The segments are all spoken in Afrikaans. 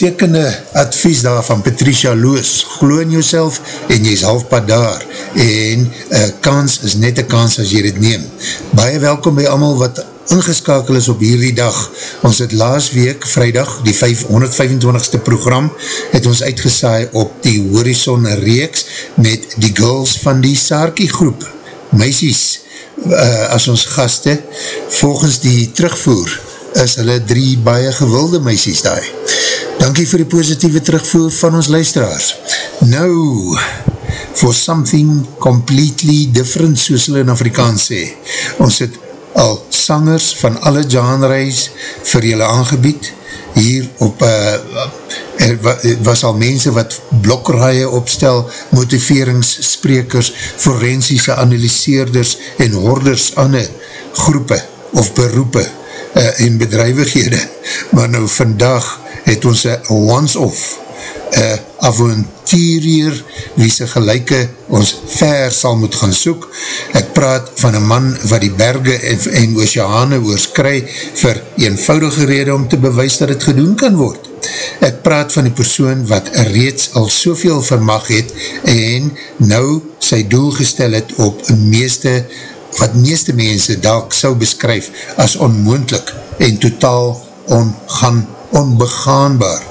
uitstekende advies daar van Patricia Loos, glo in jouself en jy is halfpad daar en uh, kans is net een kans as jy dit neem. Baie welkom by allemaal wat ingeskakel is op hierdie dag. Ons het laas week, vrijdag, die 125ste program, het ons uitgesaai op die Horizon reeks met die girls van die Saarkie groep. Meisies, uh, as ons gaste, volgens die terugvoer, is hulle drie baie gewilde meisies daar. Dankie vir die positieve terugvoer van ons luisteraars. Nou, for something completely different, soos hulle in Afrikaans sê. Ons het al sangers van alle genreis vir julle aangebied. Hier op, uh, er was al mense wat blokraaie opstel, motiveringssprekers, forensiese analyseerders en horders ander groepe of beroepe uh, en bedrijvighede, maar nou vandag het ons een once-off uh, avonturier wie sy gelijke ons ver sal moet gaan soek. Ek praat van een man wat die berge en, en oceane oorskry vir eenvoudige rede om te bewys dat het gedoen kan word. Ek praat van die persoon wat reeds al soveel vermag het en nou sy doel gestel het op meeste wat meeste mense dalk sou beskryf as onmoendlik en totaal ongaan, onbegaanbaar.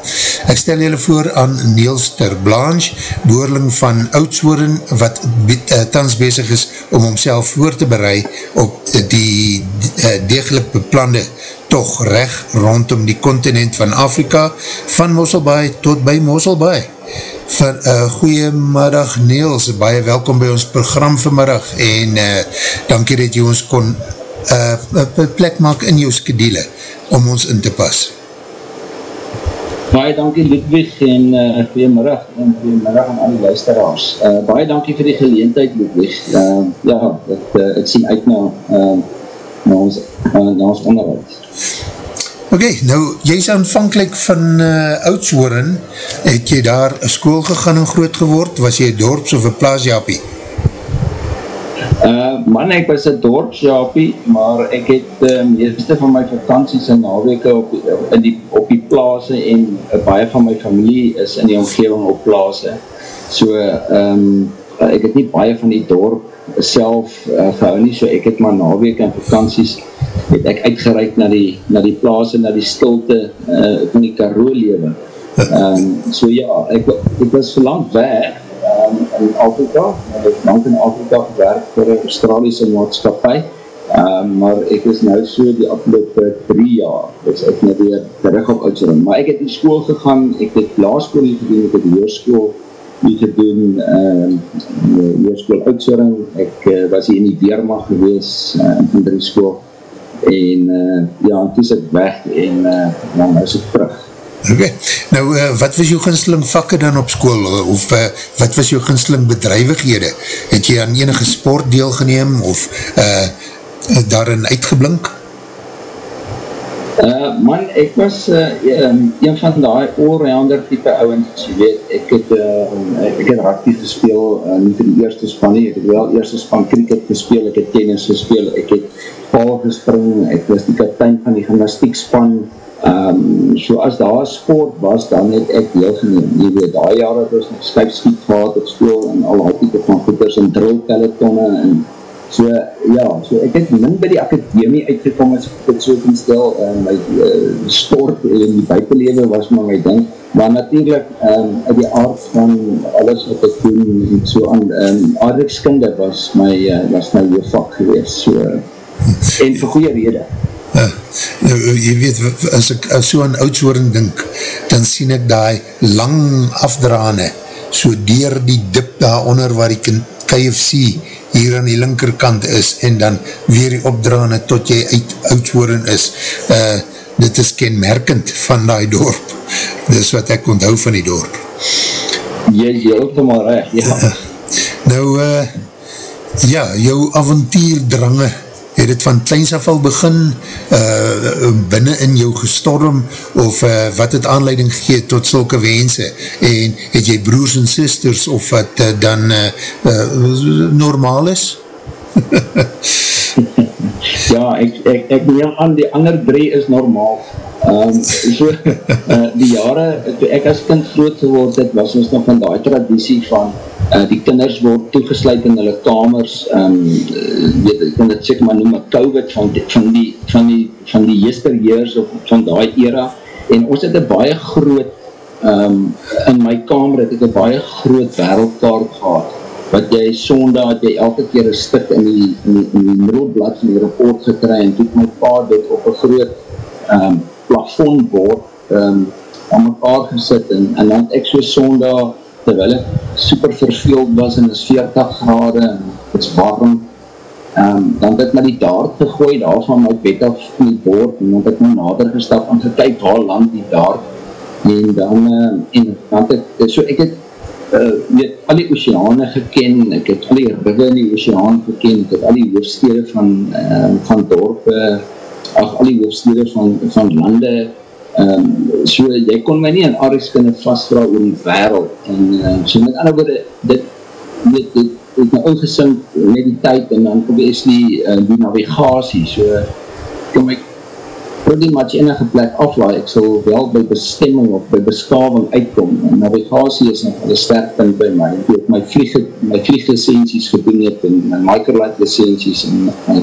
Ek stel julle voor aan Niels Ter Blanche, boorling van Oudswoorden, wat uh, tans bezig is om homself voor te bereid op die uh, degelijk beplande toch recht rondom die continent van Afrika, van Mosselbaai tot by Mosselbaai van uh, goeiemiddag Niels, baie welkom by ons program vanmiddag en uh, dankie dat jy ons kon uh, plek maak in jou skedule om ons in te pas. Baie dankie Ludwig en uh, goeiemiddag en goeiemiddag aan al die luisteraars. Uh, baie dankie vir die geleentheid Ludwig. Uh, ja, ek, uh, ek sien uit na, uh, na ons, uh, na ons onderhoud. Ok, nou, jy is aanvankelijk van uh, Oudshoorn, het jy daar school gegaan en groot geword, was jy dorps of een plaasjapie? Uh, man, ek was een dorpsjapie, maar ek het uh, meeste van my vakanties en naweke op, in die, op die plaase en uh, baie van my familie is in die omgeving op plaase. So, um, ek het nie baie van die dorp self uh, gehou nie, so ek het maar naweke en vakanties het ek uitgereik na die, na die plaas en na die stilte uh, van die karoo lewe. Um, so ja, ek, ek was so lang weg um, in Afrika, ek het lang in Afrika gewerk vir een Australiese maatskapie, um, maar ek is nou so die afgelopen drie jaar, dus ek nou weer terug op uitzering. Maar ek het in school gegaan, ek het laaskool hier gedoen, ek het heerskool hier gedoen, um, heerskool uitzering, ek uh, was hier in die Weermacht gewees, uh, in drie school, en uh, ja, en toe is ek weg en uh, dan is ek terug. Ok, nou uh, wat was jou ginsling vakke dan op school, of uh, wat was jou ginsling bedrijvighede? Het jy aan enige sport deel geneem, of uh, daarin uitgeblink? Uh, man, ek was uh, een van die all-rounder type ouwens, jy weet, ek het, uh, ek het rugby gespeel, uh, nie vir die eerste span nie, ek het wel eerste span cricket gespeel, ek het tennis gespeel, ek het paal gespring, ek was die kaptein van die gymnastiekspan, um, so as daar sport was, dan het ek deel geneem, jy weet, daai jare het ons nog skypskiet gehad op school, en al die type van goeders, en drill pelotonne, en So, ja, so ek het min by die akademie uitgekom as ek het so kan stel, en my uh, sport en die buitenlewe was maar my ding, maar natuurlijk um, uit die aard van alles wat ek doen en so aan, um, aardrijkskunde was my, uh, was my vak geweest, so, en vir goeie rede. Uh, nou, jy weet, as ek as so aan oudshoorn dink, dan sien ek die lang afdraane, so dier die dip daaronder waar die KFC hier aan die linkerkant is en dan weer die opdraane tot jy uit oudhoorn is. Uh, dit is kenmerkend van die dorp. Dit is wat ek onthou van die dorp. Jy is heel maar recht, ja. Uh, nou, uh, ja, jou avontuurdrange het het van kleins af al begin uh, binnen in jou gestorm of uh, wat het aanleiding gegeet tot sulke wense en het jy broers en sisters of wat uh, dan uh, uh, normaal is? ja, ek, ek, ek neem aan die ander drie is normaal um, so, uh, die jare toe ek as kind groot geword het was ons nog van die traditie van Uh, die kinders word toegesluit in hulle kamers. Um, weet, ek kan dit sê maar noem COVID van die, van die, van die, van die yesteryears of van die era. En ons het een baie groot um, in my kamer het ek een baie groot wereldkaart gehad. Wat jy sondag het jy elke keer een stuk in die, in die, in die middelblad van die rapport gekry en toek my pa dit op een groot um, plafondbord um, aan mekaar gesit en, en dan ek so sondag terwyl ek super verveeld was en is 40 grade en het is warm um, dan het ek my die daard gegooi daar van my bed af in die boord en dan het ek my nader gestap en gekyk waar land die daard en dan uh, en dan het ek, so ek het uh, weet, al die oceane geken ek het al die rugge in die oceaan geken ek het al die hoofdstede van uh, van dorpe ach, al die hoofdstede van, van lande Um, so jy kon my nie in Aris kunnen vastvra oor die wereld. En uh, so met ander woorde dit dit het my ingesind met die tyd en dan obviously uh, die navigatie. So kom ek pretty much enige plek aflaai ek sal wel by bestemming of by beskaving uitkom en navigatie is nog een sterk punt by my ek het my vlieg my vlieglicenties gedoen het en my microlight licenties en my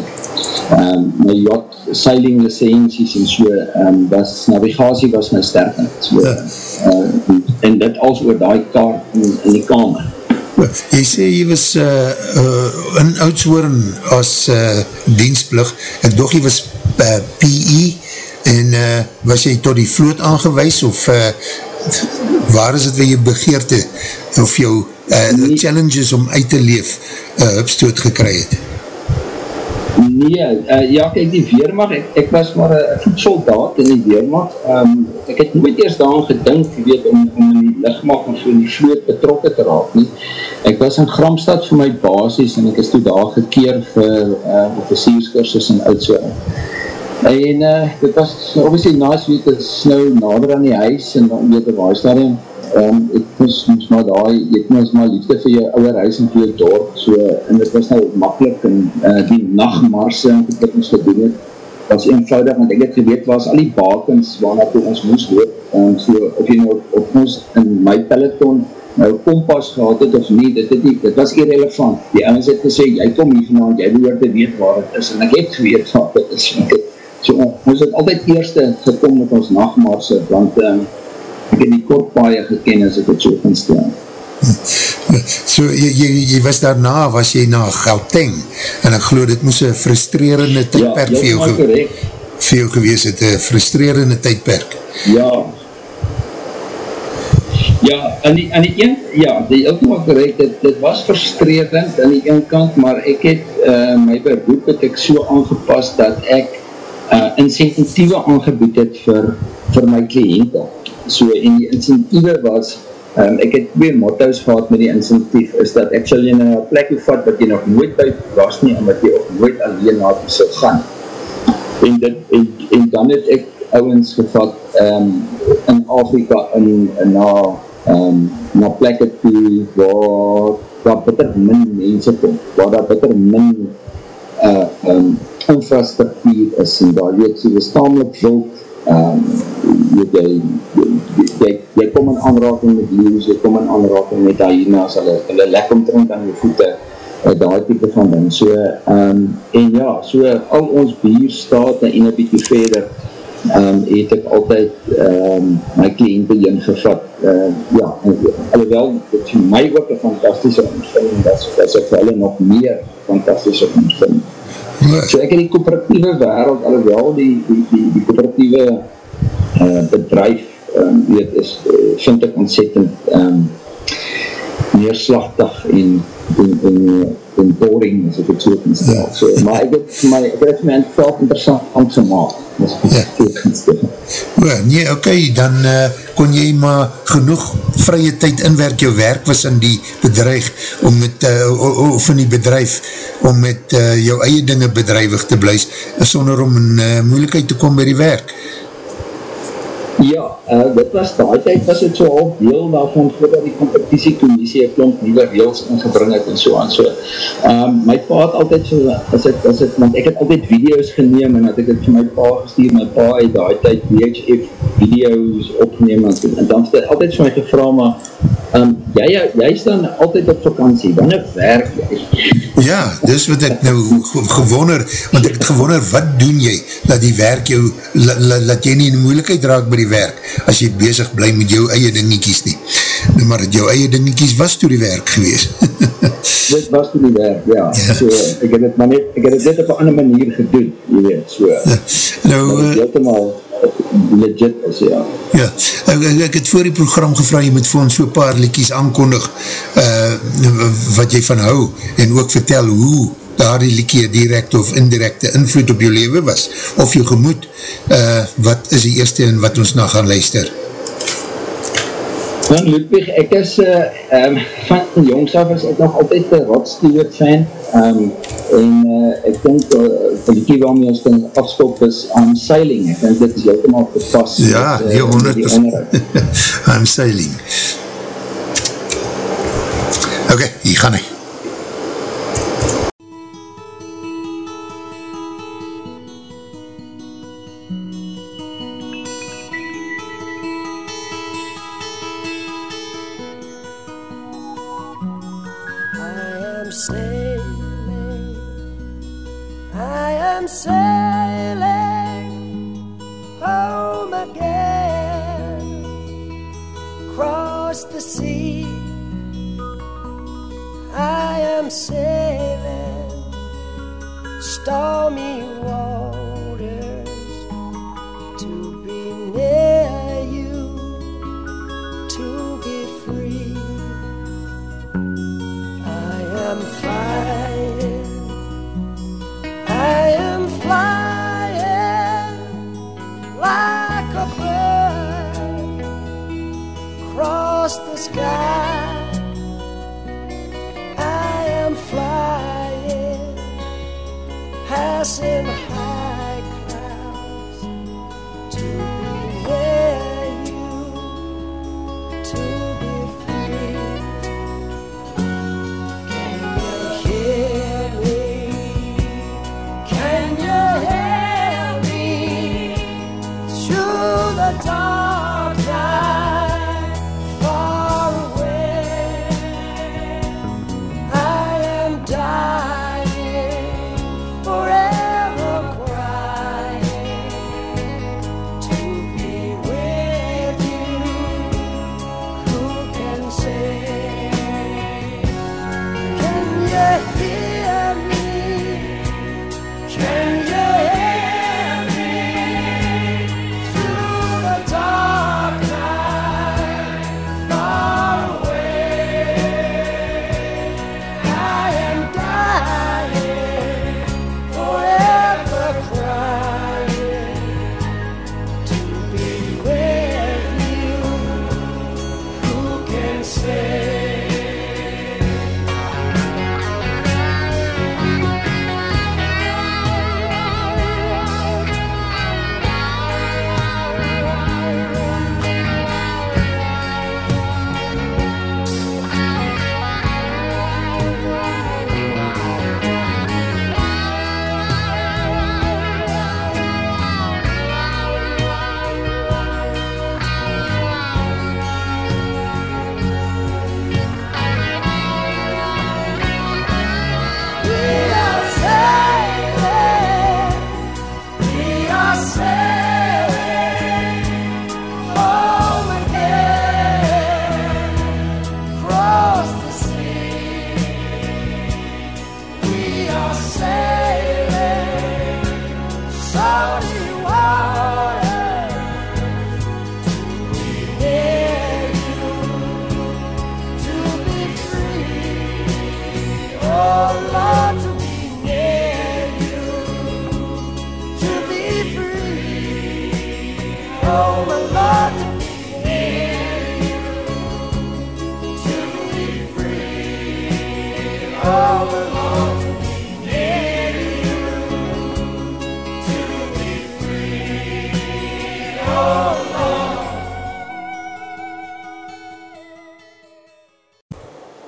um, my yacht sailing licenties en so, um, was, navigatie was my sterkheid. So, ja. uh, en dit als oor die kaart in, in die kamer. Jy sê jy was uh, uh, in Oudshoorn as uh, dienstplug, ek doch jy was uh, PE en uh, was jy tot die vloot aangewees of uh, waar is het waar jy begeerte of jou uh, nee. challenges om uit te leef uh, hupstoot gekry het? Nee, uh, ja, kijk, die Weermacht, ek, ek was maar een voedsoldaat in die Weermacht. Um, ek het nooit eerst daaraan gedink, jy weet, om, om in die lichtmacht of so in die vloot betrokken te raak, nie. Ek was in Gramstad vir my basis en ek is toe daar gekeer vir uh, officierskursus in Oudswering. En uh, dit was, obviously, naast het is nou nader aan die huis en dan weet, waar is daarin? um, ek moes, moes maar daai, ek moes maar liefde vir jou ouwe huis en vir jou dorp, so, en dit was nou makkelijk, en uh, die nachtmarse, en wat ons gedoen het, was eenvoudig, want ek het geweet, was al die bakens, waarna toe ons moes loop, en so, of jy nou op ons, in my peloton, nou kompas gehad het, of nie, dit, dit, dit was irrelevant, die ouwens het gesê, jy kom hier vanavond, jy behoor te weet waar het is, en ek het geweet wat het is, en ek het, so, ons het altyd eerste gekom met ons nachtmarse, want, um, ek het die kortpaaie geken as ek het so kan stel. So, jy, jy, jy was daarna, was jy na Gauteng, en ek geloof, dit moes een frustrerende tydperk ja, vir, jou ge vir jou gewees het, een frustrerende tydperk. Ja, ja, aan die, aan die een, ja, die ultimaal correct, dit, dit was frustrerend aan die een kant, maar ek het, uh, my beroep het ek so aangepast, dat ek uh, incentieve aangeboed het vir, vir my kliënte. So en die incentieve was um, ek het twee motto's gehad met die incentief is dat ek sal jy na een plek vat wat jy nog nooit by was nie wat jy ook nooit alleen na toe sal gaan. En, dit, en, en dan het ek ouwens gevat um, in Afrika in, in na um, na plekke toe waar daar bitter min mense kom waar daar bitter min uh, um, infrastructuur is en daar weet so, is tamelijk wild um, weet jy, jy, jy kom in aanraking met leeuws, jy kom in aanraking met hyenas, hulle, hulle lek omtrend aan die voete, uh, daar type van ding. So, um, en ja, so al ons bierstaat en een bykie verder, um, het ek altyd um, my kliënte in gevat. Uh, ja, alhoewel, dit vir my ook een fantastische omstelling, dat is vir hulle nog meer fantastische omstelling. So ek in die kooperatieve wereld, alhoewel die, die, die, die kooperatieve uh, bedrijf, um, weet, is, uh, vind ek ontzettend, um, neerslachtig en, en, en, en boring, as ek het so kan stel. Ja. So, maar ek het my, ek het my interessant interessant gemaakt. Ja. O, nee, oké, okay, dan uh, kon jy maar genoeg vrye tyd inwerk, jou werk was in die bedrijf, om met, uh, of in die bedrijf, om met uh, jou eie dinge bedrijwig te blijs, sonder om in uh, moeilijkheid te kom by die werk. Ja, uh, dit was daai tyd was het so al deel daarvan voordat die competitiecommissie een klomp nieuwe reels ingebring het en so aan so. Um, my pa het altyd so, as ek, as ek, want ek het altyd video's geneem en dat ek het vir my pa gestuur, my pa het daai tyd VHF video's opgeneem en, en dan het altyd vir my gevra, maar um, jy, jy is dan altyd op vakantie, wanneer werk jy? Ja, dis wat ek nou gewonder, want ek het gewonder, wat doen jy, dat die werk jou, laat la, la, jy nie in moeilijkheid raak by die werk, as jy bezig bly met jou eie dingetjies nie. Nou, maar jou eie dingetjies was toe die werk gewees. Dit was toe die werk, ja. ja. So, ek het het maar net, ek het het net op een ander manier gedoen, jy weet, so. Ja. Nou, uh, legit is, ja. Ja, ek, ek het voor die program gevra, jy moet vir ons so paar liedjes aankondig, uh, wat jy van hou, en ook vertel hoe daar die liekie direct of indirecte invloed op jou leven was, of jou gemoed, uh, wat is die eerste en wat ons na gaan luister? Dan Ludwig, ek is uh, um, van jongs af is ek nog altyd een Rod Stewart fan, um, en uh, ek denk uh, die liekie waarmee ons kan afskop is I'm Sailing, ek denk dit is helemaal gepast. Ja, met, uh, die 100%. I'm Sailing. Oké, okay, hier gaan hy. sailing home again across the sea. I am sailing stormy waters. sky. I am flying, passing high.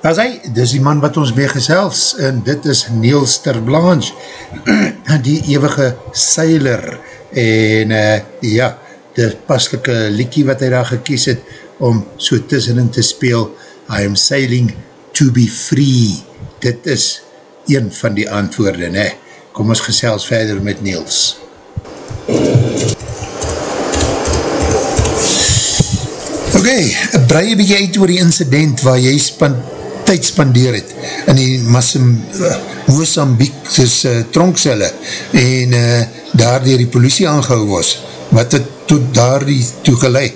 As hy, dis die man wat ons mee gesels, en dit is Niels Terblanche, die eeuwige seiler, en uh, ja, die paslike liekie wat hy daar gekies het, om so tussenin te speel, I am sailing to be free, dit is een van die antwoorde, ne? Kom ons gesels verder met Niels. Oké, okay, brei een bykie uit oor die incident waar jy span, tyd spandeer het in die Massam, uh, Mozambique dus, uh, tronkcelle en uh, daar die politie aangehou was. Wat het tot daar die toegeleid?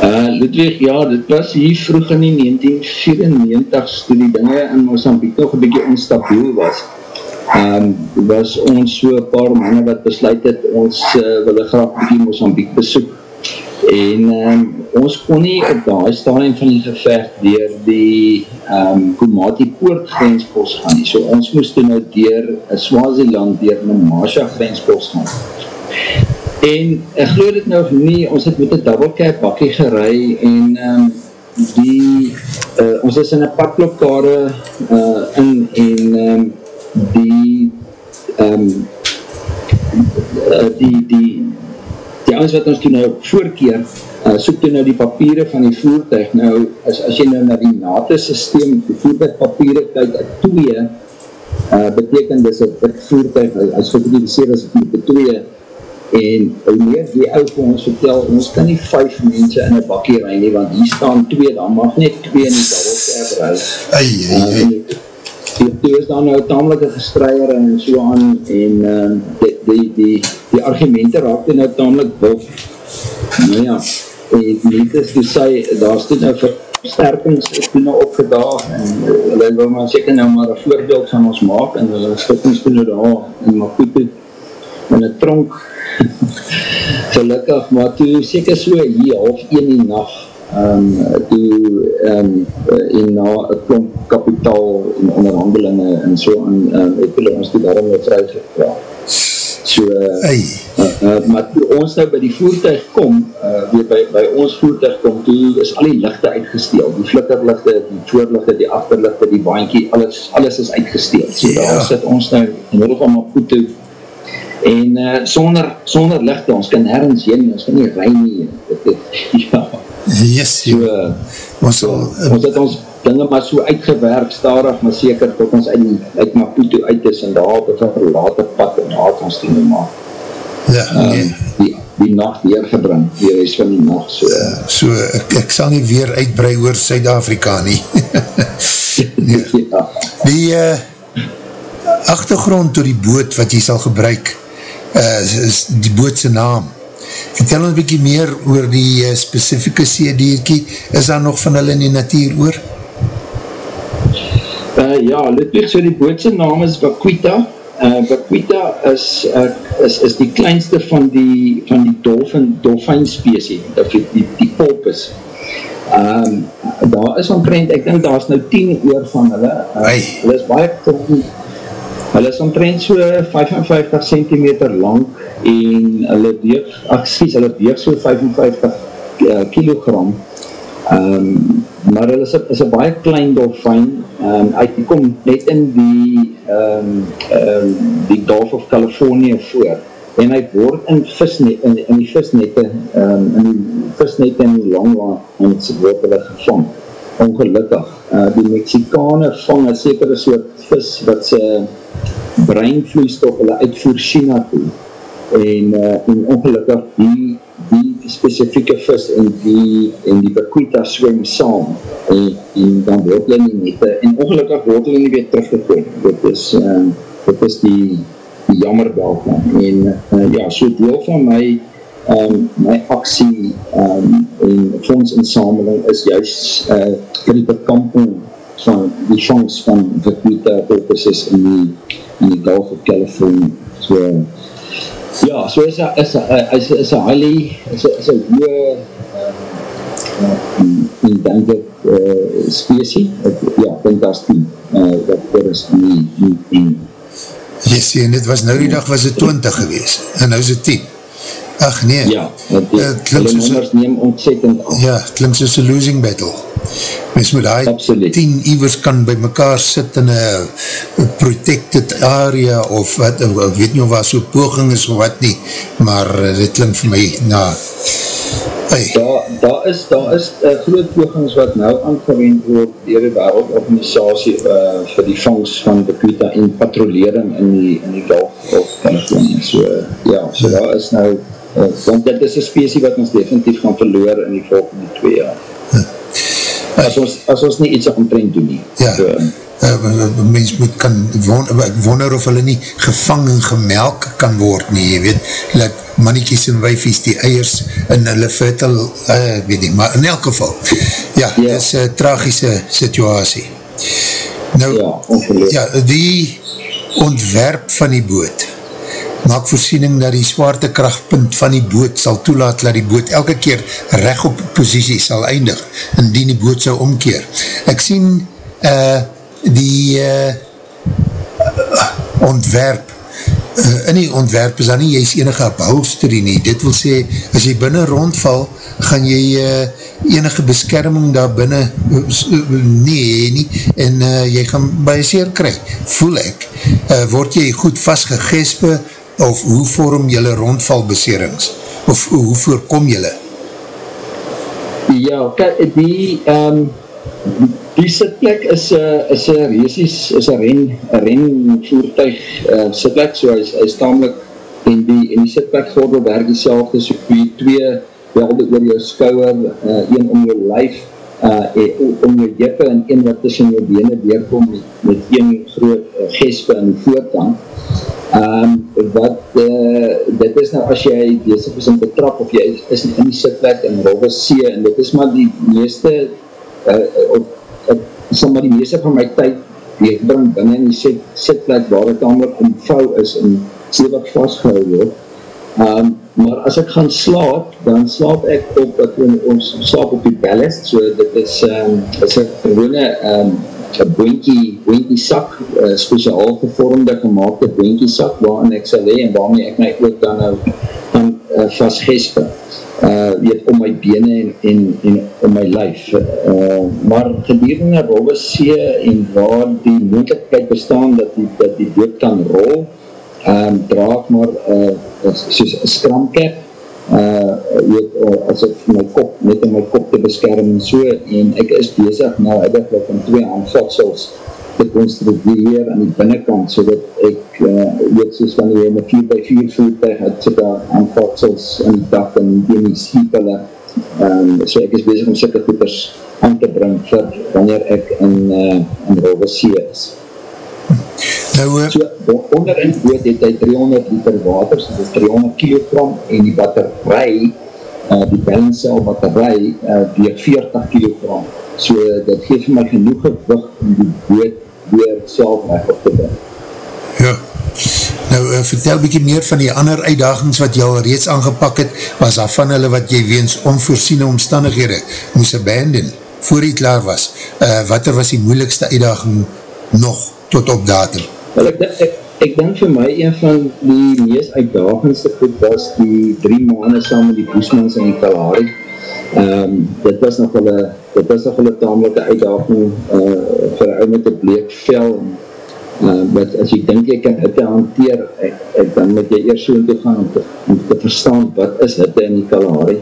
Uh, Ludwig, ja, dit was hier vroeg in die 1994 toe die dinge in Mozambique nog een bykie onstabiel was. Um, was ons so paar manne wat besluit het, ons uh, willen graag bykie Mozambique besoek en um, ons kon nie op die stadium van die gevecht dier die um, Kumati Poort grenspost gaan nie, so ons moest toen nou dier Swaziland, dier Namasha grenspost gaan. En ek geloof dit nou nie, ons het met een double cap bakkie gerei en um, die uh, ons is in een padblokkade uh, in en um, die um, die die ouwens wat ons toen nou voorkeer, uh, soek toen nou die papiere van die voertuig, nou, as, as jy nou na die NATO systeem, die voertuigpapiere kyk, twee, uh, beteken dis het, voertuig, as gekritiseer as het met twee, en hoe meer die ou vir ons vertel, ons kan nie vijf mense in een bakkie rein nie, want hier staan twee, dan mag net twee in die double cab Ei, ei, ei. Die, die is dan nou tamelijk een gestreier en so aan, en uh, die, die, die, die argumente raak die nou tamelijk bof. Nou ja, en niet is die sy, daar is toen nou versterkings toen nou opgedaag, en uh, hulle wil maar seker nou maar een voorbeeld van ons maak, en hulle stikkings toen nou daar, en maar goed toe, in een tronk, gelukkig, maar toe seker so hier, half 1 die nacht, um, toe um, en na een klomp kapitaal en onderhandelinge en so aan, um, het hulle ons die daarom weer vry gepraat. So, uh, uh, maar toe ons nou by die voertuig kom, uh, weer by, by ons voertuig kom, toe is al die lichte uitgesteel, die flikkerlichte, die voorlichte, die achterlichte, die baankie, alles, alles is uitgesteel. So ja. daar sit ons nou in middel van Maputo, en uh, sonder, sonder lichte, ons kan nergens heen, ons kan nie rein nie, ja, Yes, so, ons, so, ons het ons dinge maar so uitgewerk, starig, maar seker tot ons uit, uit Maputo uit is en daar het ons later pad en daar het ons die nou maar ja, nee. um, die, die nacht weergebring, die rest van die nacht. So, uh, so ek, ek sal nie weer uitbrei oor Suid-Afrika nie. nee. ja. Die uh, achtergrond door die boot wat jy sal gebruik, uh, is die bootse naam, Vertel ons bykie meer oor die uh, specifieke seedierkie, is daar nog van hulle in die natuur oor? Uh, ja, Ludwig, so die bootse naam is Vaquita. Uh, Vaquita is, uh, is, is die kleinste van die, van die dolfin, dolfijn spesie, die, die, die polpus. Um, daar is omtrent, ek denk daar is nou 10 oor van hulle. Uh, hulle is baie klein, hulle is omtrent so 55 cm lang en hulle weeg, skies, hulle weeg so 55 uh, kilogram. Um, maar hulle is, is een baie klein dolfijn um, uit die kom net in die um, um, die Gulf of California voor. En hy word in visnet in, in die visnette um, in die visnette in langwaan en het word hulle gevang ongelukkig, uh, die Mexikane vang een sekere soort vis wat sy breinvloeistof hulle uitvoer China toe. En, uh, en ongelukkig die, die specifieke vis en die, en die Bakuita swem saam. En, en dan word hulle nie nette en ongelukkig word hulle nie weer teruggekomen dit is, uh, dit is die, die jammer daarvan. En uh, ja, so deel van my um, my aksie um, en fondsinsameling is juist uh, vir die bekamping van die chance van Bakuita purposes in die, in die Gulf of California so Ja, so is a, is a, is a, is a highly, is a, is a hoge um, endangered uh, species. Ja, ek denk dat is die, uh, dat er is nie, nie, nie. Yes, en dit was nou die dag was het 20 gewees, en nou is het 10. Ach nee. Ja, want die, Eh, klink hulle nummers neem ontzettend af. Ja, klink soos een losing battle. Mens moet die Absoluut. tien ivers kan by mekaar sit in een protected area of wat, ek weet nie of waar so poging is of wat nie, maar eh, dit klink vir my na Hey, Daar, daar is, daar is uh, groot pogings wat nou aangewend word dier die wereldorganisatie uh, vir die vangst van Bakuta en patrolering in die, in die Gulf of California. So, ja, so daar is nou, uh, want dit is een spesie wat ons definitief gaan verloor in die volgende twee jaar. As ons, as ons nie iets omtrent doen nie. Ja. So, uh, mens moet kan, won, ek wonder of hulle nie gevang en gemelk kan word nie, jy weet, like mannetjies en wijfies die eiers in hulle vertel, uh, weet nie, maar in elk geval, ja, ja. Is een tragische situasie. Nou, ja, ongelooflijk. ja, die ontwerp van die boot, maak voorsiening dat die zwaartekrachtpunt van die boot sal toelaat dat die boot elke keer recht op positie sal eindig, indien die boot sal omkeer. Ek sien uh, die uh, ontwerp uh, in die ontwerp is dan nie jy is enige upholstery nie, dit wil sê as jy binnen rondval, gaan jy uh, enige beskerming daar binnen uh, nie hee nie en uh, jy gaan baie seer kry, voel ek uh, word jy goed vastgegespe of hoe vorm jylle rondvalbeserings? Of hoe voorkom jylle Ja, die, um, die sitplek is een is een resies, is een ren, ren voertuig uh, sitplek, so is, is tamelijk, en die, en die sitplek gordel werk die selfde, so die twee welde oor jou skouwer, uh, een om jou lijf, uh, en, om jou jippe en een wat tussen jou bene deurkom met, met een groot uh, gespe in die voorkant, Um, wat, uh, dit is nou as jy bezig is om te trap of jy is in die sitplek in Robbe See en dit is maar die meeste uh, of, of sal maar die meeste van my tyd weerbring binnen in die sit, sitplek waar het namelijk omvou is en stevig vastgehou word. Um, maar as ek gaan slaap dan slaap ek op, ek, ons slaap op die ballast so dit is, um, is een gewone um, een boentjie, boentjie sak, uh, speciaal gevormde gemaakte boentjie sak, waarin ek sal hee en waarmee ek my ook dan nou kan uh, vastgespe, uh, weet, om my bene en, en, en om my lijf. Uh, maar gedurende Robbe See en waar die moeilijkheid bestaan dat die, dat die boot kan rol, um, draag maar uh, soos een skramkap, uh, weet, uh, as ek my kop, net in my kop te beskerm en so, en ek is bezig nou eigenlijk om twee handvatsels te construeer aan die binnenkant, so dat ek, uh, weet, soos wanneer jy in 4 by 4 voertuig het, so daar handvatsels in die dak en die die skiep hulle, um, so ek is bezig om sikke goeders aan te bring vir wanneer ek in, uh, in Rove See is. Nou, uh, So, onder in die boot het hy 300 liter water, so dit is 300 kilogram, en die batterij, uh, die balancel batterij, uh, weeg 40 kilogram. So, dit geef my genoeg gewig om die boot weer self weg op te bring. ja nou, uh, vertel bykie meer van die ander uitdagings wat jy al reeds aangepak het, was daar van hulle wat jy weens onvoorziene omstandighede moes abandon, voor jy klaar was, uh, wat er was die moeilikste uitdaging nog tot op datum? Wel, ek, ek, ek, ek denk vir my een van die meest uitdagendste goed was die drie maanden saam met die Boesmans in die Kalahari. Um, dit was nog wel dit was nog wel een tamelike uitdaging uh, vir ou met een bleek vel uh, wat as jy dink jy kan hitte hanteer, ek, ek, dan moet jy eerst so in te gaan om te, om te verstaan wat is hitte in die Kalahari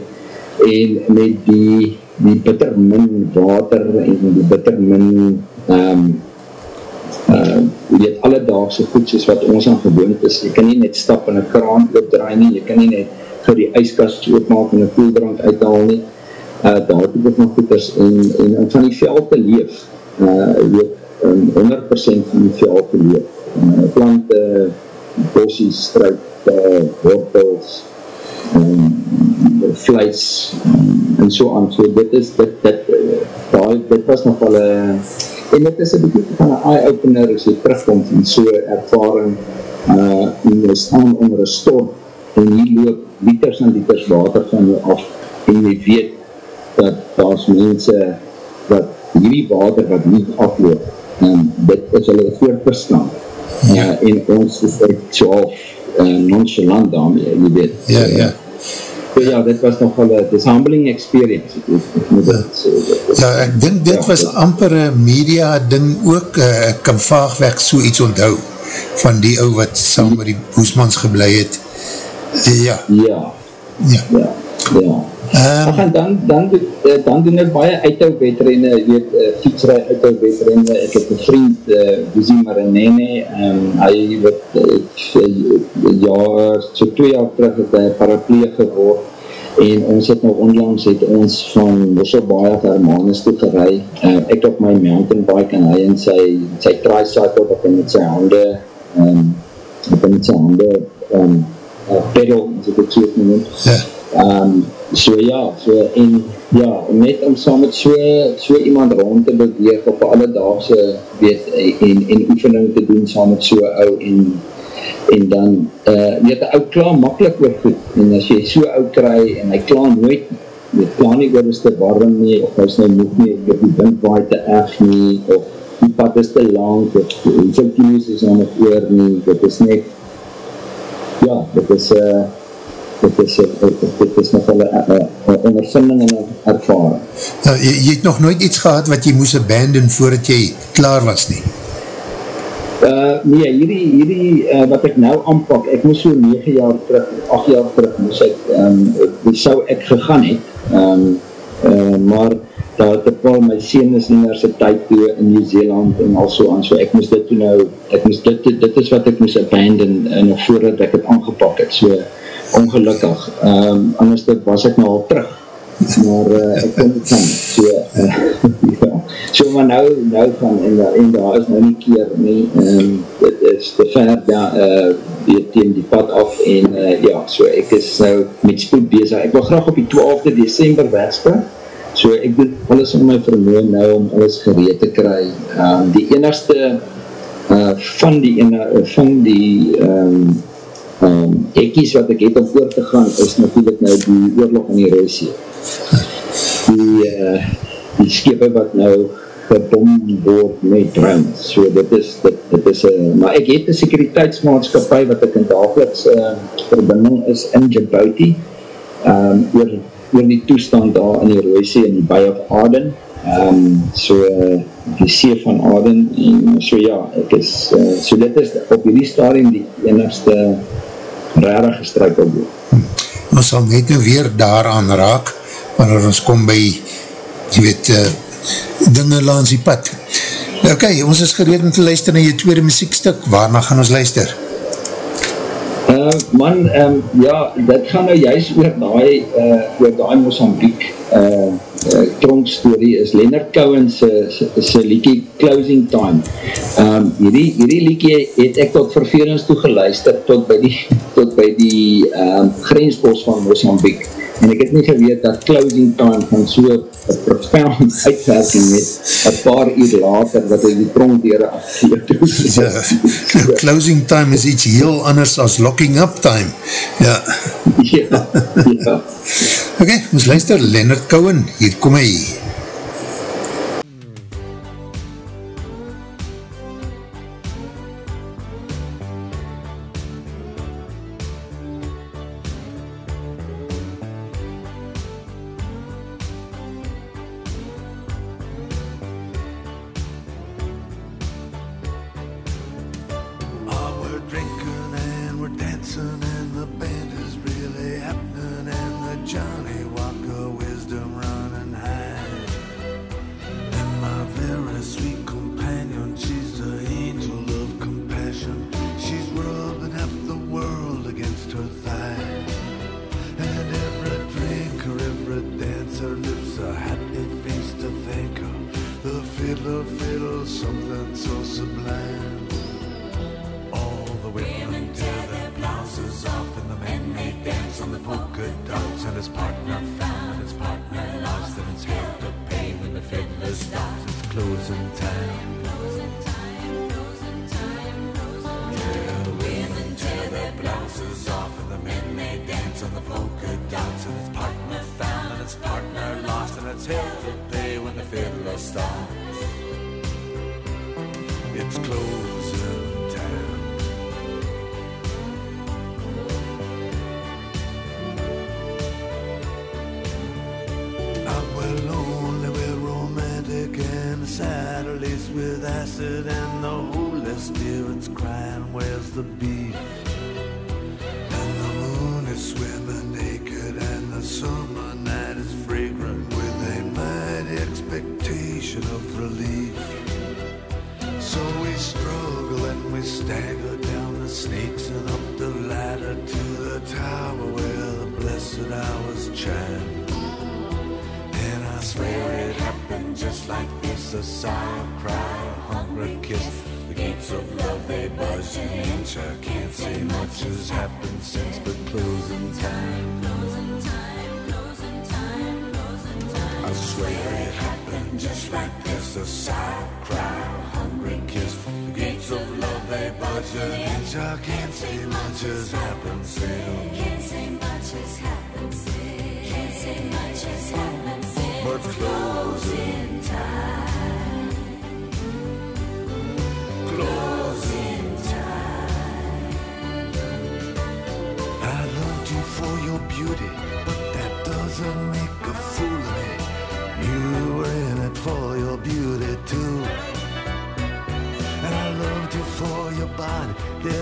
en met die, die bitter min water en die bitter min um, uh, weet, alledaagse goed soos wat ons aan gewoond is, jy kan nie net stap in een kraan opdraai nie, jy kan nie net vir die ijskast oopmaak en een koeldrank uithaal nie, uh, daar het ek nog goeders en, en, en van die veld te leef, uh, weet, um, 100% van die veld te leef, uh, plante, bossies, struik, uh, wortels, um, vlees um, en so aan, so dit is, dit, dit, uh, daar, dit was nog wel een en dit is een beetje van een eye-opener as jy terugkomt van so'n ervaring uh, en jy staan onder een storm en hier loop liters en liters water van jou af en jy weet dat daar is mense wat hierdie water wat nie afloop en dit is hulle voortbestaan. Uh, en ons is so half uh, nonchalant daarmee, jy weet. Ja, ja. So ja, dit was nog wel een humbling experience. Ek, moet ja. sê, ja, ek dink dit ja, was amper een media ding ook, uh, ek kan vaagweg so iets onthou, van die ou wat saam met die Boesmans geblei het. Ja. Ja. Ja. ja. ja. Um, en dan, dan, eh, dan doen ek baie uithou wedrenne, weet, uh, fietsrij uithou wedrenne, ek het een vriend, uh, Wizie Marinene, um, hy wat uh, jaar, so twee jaar terug het hy paraplee geword, en ons het nog onlangs het ons van Wisselbaai af Hermanus toe gerei, uh, ek op my mountainbike en hy in sy, sy tricycle, wat hy met sy hande, um, wat hy met sy hande, um, uh, pedal, as ek het so genoem, ja. Um, so ja, so en ja, net om saam met so, so iemand rond te beweeg op alle daagse weet, en, en oefening te doen saam met so ou en en dan, uh, weet, ou klaar makkelijk oor goed, en as jy so ou kry, en hy klaar nooit weet, klaar nie oor is te warm nie, of hy is nou moeg nie, of die wind waai te erg nie, of die pad is te lang, of hoeveel kilo's is aan het oor nie, dit is net ja, dit is uh, dit is, dit is nog wel een ondervinding en ervaring. Nou, jy, jy het nog nooit iets gehad wat jy moes abandon voordat jy klaar was nie? Uh, nee, hierdie, hierdie uh, wat ek nou aanpak, ek moes so 9 jaar terug, 8 jaar terug moes ek, um, hoe sou ek gegaan het, um, uh, maar daar het ek al my sien is universiteit toe in Nieuw-Zeeland en al so aan, so ek moes dit toe nou, ek moes dit, dit is wat ek moes abandon, uh, nog voordat ek het aangepak het, so, ongelukkig. Um, anders dit was ek nou al terug. Maar uh, ek kom het van. So, uh, ja. so maar nou, nou van, en, en daar is nou nie keer nie. Um, dit is te ver ja, uh, die, teen die pad af. En uh, ja, so ek is nou met spoed bezig. Ek wil graag op die 12de december wespe. So ek doe alles in my vermoe nou om alles gereed te kry. Um, die enigste uh, van die ene, van die um, um, ekkies wat ek het om voor te gaan is natuurlijk nou die oorlog in die Russie die uh, die skepe wat nou gebom word met drones. So dit is dit, dit is uh, maar ek het een sekuriteitsmaatskapie wat ek in dagelijks uh, verbinding is in Djibouti um, oor, oor die toestand daar in die Russie in die Bay of Aden. Um, so uh, die see van Aden en so ja, ek is uh, so dit is op die stadium die enigste rarig gestruikel word. Hm. Ons sal net nou weer daaraan raak, wanneer ons kom by, jy weet, uh, dinge langs die pad. Ok, ons is gereed om te luister na jy tweede muziekstuk, waarna gaan ons luister? Uh, man, um, ja, dit gaan nou juist oor die, uh, oor die Mozambique, uh, uh, tronk story is Leonard Cohen se liekie Closing Time. Um, hierdie, hierdie liekie het ek tot vervelings toe geluister tot by die, tot by die um, grensbos van Mozambique. En ek het nie geweet dat Closing Time van so een profound uitwerking met een paar uur later wat hy die pronkdere afgeef. Ja, closing Time is iets heel anders as Locking Up Time. Ja. ja, ja. Ok, ons luister Leonard Cohen, hier kom hy. play when the fiddler starts. It's closing time. I'm well lonely, we're romantic, and sad, Saturday's with acid, and the holy spirit's crying, where's the beef? And the moon is swimming naked, and the summer a cry, hungry kiss The gates of love, they budge an inch I can't say much has happened since But closing time. I swear it happened just like this. A sigh, cry, hungry kiss The gates of love, they budge an inch I can't say much has happened since Can't say much has happened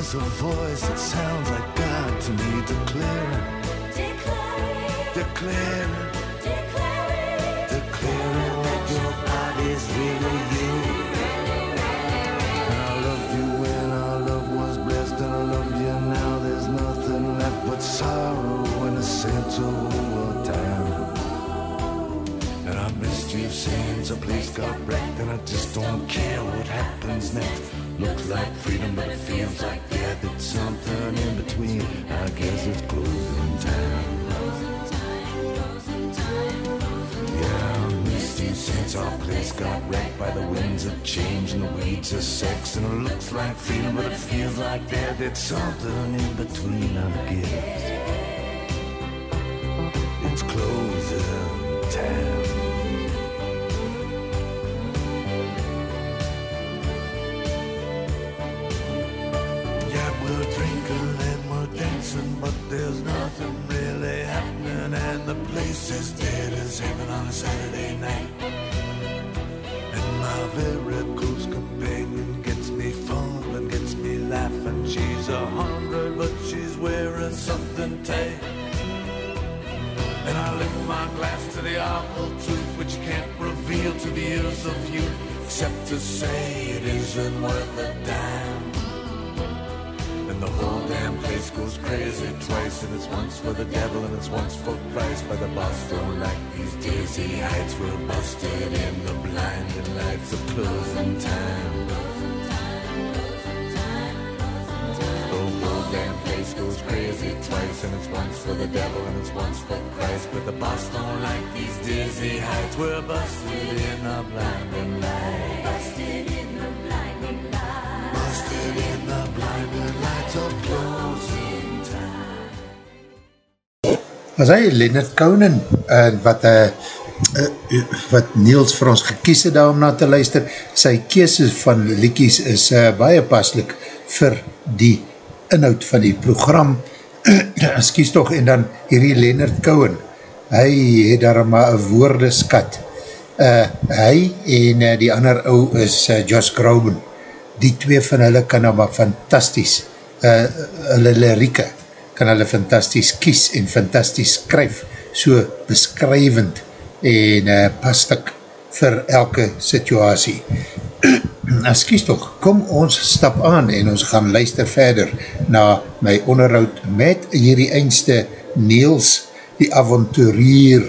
There's a voice that sounds like God to me, declaring, Declaring, declaring, declaring. declaring that your body's really you. And I loved you when our love was blessed, and I love you now. There's nothing left but sorrow and a sense of overtime. And I missed you since a place got wrecked, and I just don't care what happens next. Looks like freedom, but it feels like something in between. I guess it's closing time. Yeah, you since our place got wrecked by the winds of change and the weeds of sex. And it looks like freedom, but it feels like death. It's something in between, I guess. Except to say it isn't worth a damn. And the whole damn place goes crazy twice. And it's once for the devil and it's once for Christ. By the boss don't like these dizzy heights We're busted in the blinding lights of closing time place goes crazy twice And it's once for the devil and it's once for Christ. But the boss don't like these dizzy heights. We're busted in the blinding lights Busted in the blinding light. Busted in the blinding lights of closing time. Was hy Leonard Conan uh, wat uh, uh, wat Niels vir ons gekies het daar om na te luister? Sy keeses van liekies is uh, baie paslik vir die inhoud van die program. Excuse toch en dan hierdie Leonard Cohen. Hy het daar maar een woordeskat. Uh, hy en uh, die ander ou is uh, Josh Groban. Die twee van hulle kan nou maar fantastisch uh, hulle lirieke kan hulle fantastisch kies en fantastisch skryf, so beskrywend en uh, pastik vir elke situasie. As kies toch, kom ons stap aan en ons gaan luister verder na my onderhoud met hierdie eindste Niels, die avonturier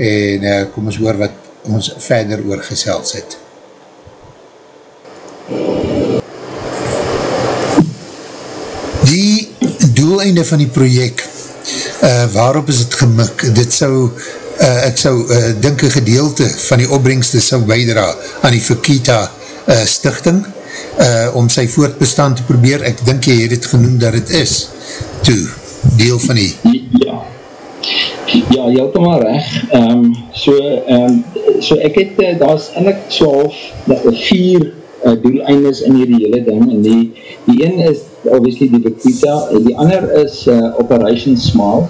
en uh, kom ons hoor wat ons verder oorgesels het. Die doeleinde van die project, uh, waarop is het gemik? Dit sou, uh, ek sou uh, dink een gedeelte van die opbrengste sou bijdra aan die Fakita uh, stichting, uh, om sy voortbestand te probeer. Ek dink jy het het genoemd dat het is, toe, deel van die... Ja, ja jy het maar recht. Um, so, um, so ek het, uh, daar is eindelijk so half, vier uh, doeleindes in hierdie hele ding, en die, die een is obviously die Bakita, die ander is uh, Operation Smile,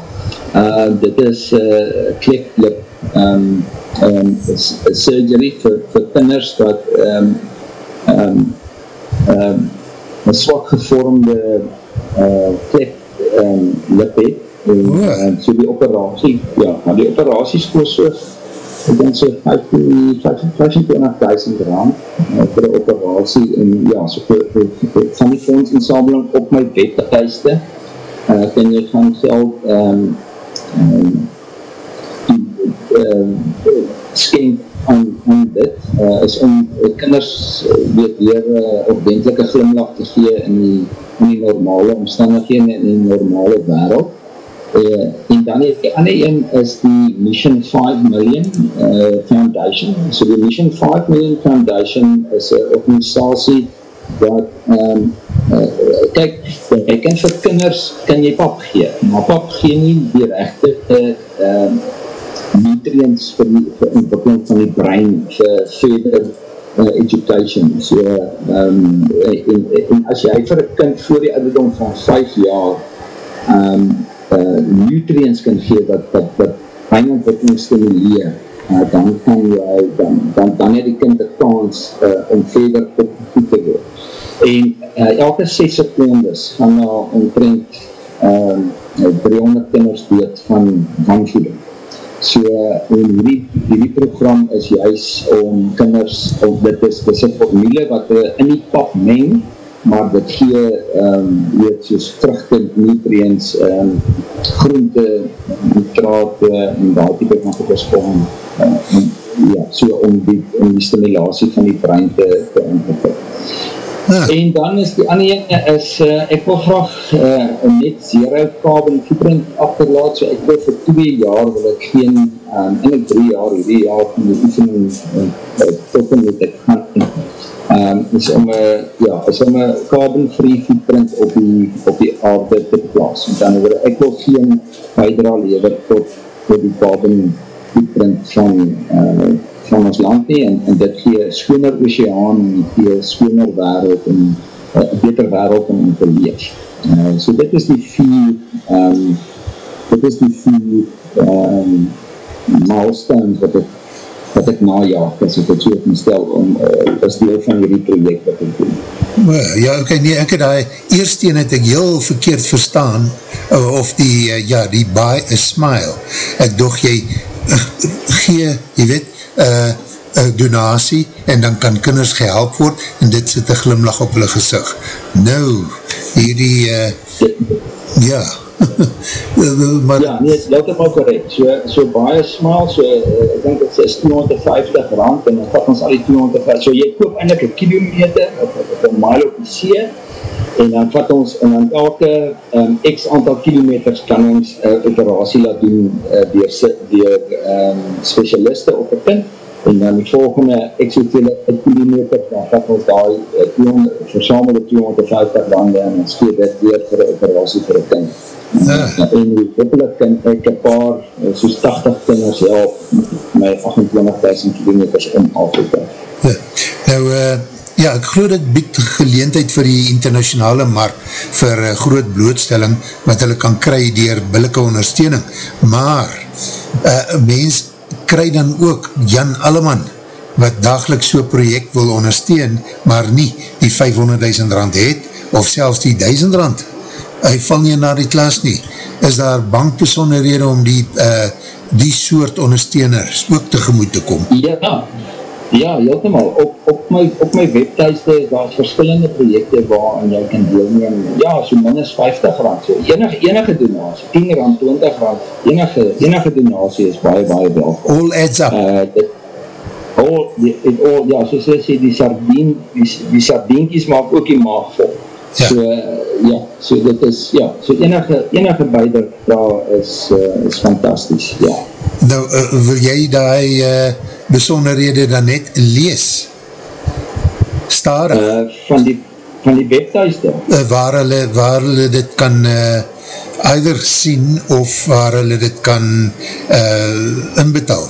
uh, dit is uh, klik lip um, um, surgery vir, vir kinders wat um, um, um, een swak gevormde uh, klep um, lip het en, Oh. en so die operatie ja, maar die operatie is gewoon so ek denk so 25.000 rand uh, vir die operatie en ja, so vir, vir, vir, van die fondsinsameling op my webteiste uh, kan jy gaan geld um, um, die, uh, skenk aan, aan dit. Uh, is om uh, kinders uh, weet weer uh, ordentelike glimlach te gee in die, in die normale omstandighede in die normale wereld uh, en dan het die ander een is die Mission 5 Million uh, Foundation. So die Mission 5 Million Foundation is een organisatie wat um, uh, kyk, jy kan vir kinders kan jy pap gee, maar pap gee nie die rechte uh, nutrients vir die vir ontwikkeling van die brein vir verder uh, education. So um, en, en as jy vir een kind voor die ouderdom van 5 jaar um, uh, nutrients kan gee wat, wat, wat breinontwikkeling stimuleer uh, dan kan jy dan, dan, dan het die kind een kans uh, om verder opgevoed te word en uh, elke 6 secondes gaan daar omtrent um, 300 kinders dood van wanvoeding So, en hierdie, hierdie program is juist om kinders, of dit is, dit is een formule wat uh, in die pap meng, maar dit gee, um, weet, soos vruchte, nutrients, um, groente, nitrate, en daar type van goeders om, uh, om, ja, so om die, om die stimulatie van die brein te, te ontwikkel. Ah, En dan is die ander ene is, uh, ek wil graag uh, net zero carbon footprint achterlaat, so ek wil vir 2 jaar wil ek geen, um, en ek 3 jaar, hierdie jaar van die oefening uh, tot en met ek gaan um, is om een, ja, is om een carbon-free footprint op die, op die aarde te plaas. Met dan oor, ek wil geen bijdra lever tot, tot die carbon footprint van uh, van ons land nie, en, en dit gee skoner oceaan, en gee skoner wereld, en uh, beter wereld om te leef. Uh, so dit is die vier, um, dit is die vier um, milestones wat ek, wat ek najaag, as ek het so kan stel, om, uh, as deel van hierdie project wat ek doen. Ja, ok, nee, ek het die eerste een het ek heel verkeerd verstaan, of die, ja, die buy a smile. Ek doch jy, gee, jy weet, uh, uh, donatie en dan kan kinders gehelp word en dit sit een glimlach op hulle gezicht. Nou, hierdie, uh, ja, maar, Ja, nee, dit is wel correct. So, so baie smaal, so, uh, ek denk het is 250 rand, en dan vat ons al die 250, so jy koop eindelijk een kilometer, of een mile op die see, en dan vat ons, en dan elke um, x aantal kilometers kan ons uh, operatie laat doen, uh, door, door um, specialiste op een kind, en dan die volgende x hoeveel een kilometer, dan vat ons daar uh, 200, verzamelde 250 rande, en dan skeer dit weer vir een operatie vir een kind. Ah. En hopelijk kan ek een paar, soos 80 kinders help, my 28.000 kilometers om Afrika. ja, nou, uh, ja, ek geloof dit bied geleentheid vir die internationale markt vir uh, groot blootstelling wat hulle kan kry dier billike ondersteuning, maar uh, mens kry dan ook Jan Alleman wat dagelijks so project wil ondersteun, maar nie die 500.000 rand het, of selfs die 1000 rand hy val nie na die klas nie, is daar bankbesonderhede om die, uh, die soort ondersteuners ook tegemoet te kom? Ja, ja, heeltemaal. Op, op my, op my webthuiste, daar is verskillende projekte waarin jy kan deelneem. Ja, so minus 50 rand. So enige, enige donatie, 10 rand, 20 rand, enige, enige donatie is baie, baie welkom. All adds up. Uh, dit, all, die, all, ja, soos jy sê, die sardien, die, die sardienkies maak ook die maag vol. Ja. So, uh, ja, so dit is, ja, so enige, enige beide daar is, uh, is fantastisch, ja. Nou, uh, wil jy die uh, besonderhede dan net lees? Starig. Uh, van die, van die webthuiste. Uh, waar, hulle, waar hulle dit kan uh, either sien of waar hulle dit kan uh, inbetaal?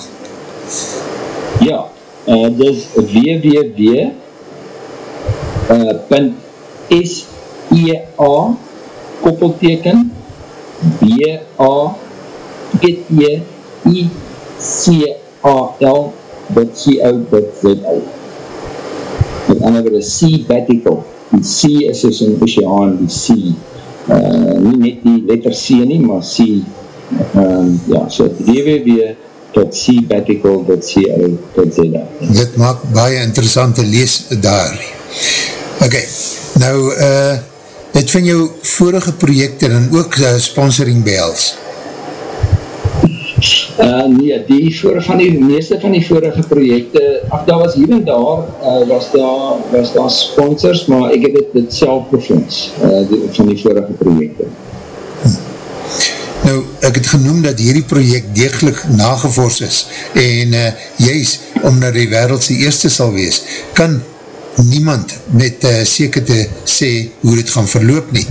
Ja, uh, dis www uh, S-E-A koppelteken B-A P-T-I-C-A C-A-L.co.za met ander woorde C-Batical die C is soos in oceaan die C uh, nie net die letter C nie maar C um, ja, so www.cbatical.co.za Dit maak baie interessante lees daar. Ok, nou uh, het van jou vorige projekte dan ook uh, sponsoring behels Uh, nee, die voor, van die meeste van die vorige projekte, ach, daar was hier en daar, uh, was, daar was daar sponsors, maar ek het dit, self bevinds, uh, die, van die vorige projekte. Nou, ek het genoem dat hierdie project degelijk nagevors is, en uh, juist, om na die wereldse eerste sal wees, kan niemand met uh, seker te sê hoe dit gaan verloop nie.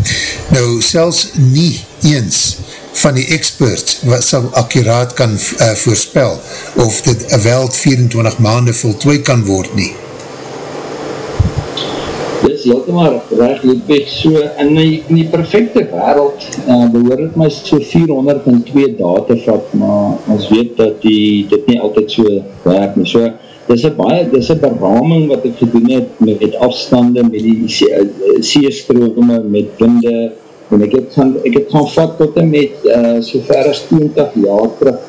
Nou, selfs nie eens, van die experts wat sal akkuraat kan uh, voorspel of dit wel 24 maanden voltooi kan word nie. Dit is heeltemaal recht, Ludwig, so in die, in die perfecte wereld uh, behoor het my so 402 data vat, maar ons weet dat die, dit nie altyd so werk nie. So, dit is een baie, dit is een beraming wat ek gedoen het met, met afstande, met die seestrome, met winde, en ek het gaan, ek het gaan vat tot en met uh, so ver as 20 jaar terug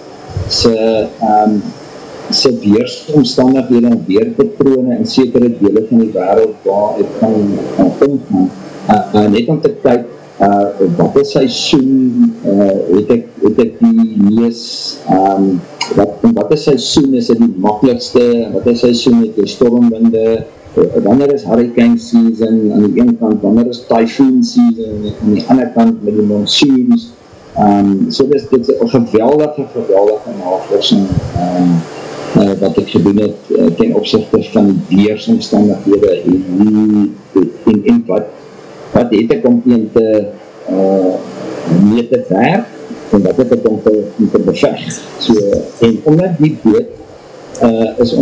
sy, um, sy weersomstandighede en weerpatrone in sekere dele van die wereld waar ek gaan, gaan omgaan uh, uh, net om te kyk uh, wat is seisoen uh, het, ek, het ek die mees um, wat, wat is seisoen is het die makkelijkste wat is seisoen het die stormwinde wanneer is hurricane season aan die ene kant, wanneer is typhoon season aan die andere kant met die monsoons um, so dit is, dit een geweldige, geweldige navorsing um, uh, wat ek gedoen het uh, ten opzichte van die weersomstandighede en, en, en wat wat het ek om een te uh, mee te werk en wat het ek om te, om te beveg. So, en omdat die boot uh, is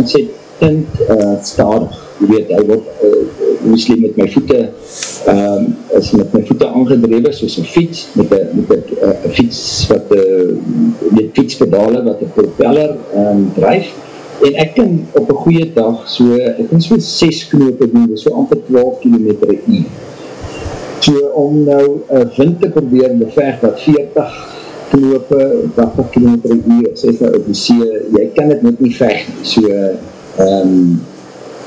ontzettend uh, stadig jy weet, hy word uh, misschien met my voete um, is met my voete aangedrewe soos een fiets, met een uh, fiets wat uh, met fietspedale wat een propeller um, drijf en ek kan op een goeie dag so, ek kan so 6 knopen doen, so amper 12 km per uur. So om nou uh, wind te probeer beveg wat 40 knope, 80 km per uur, sê nou op die see, jy kan het net nie veg, so um,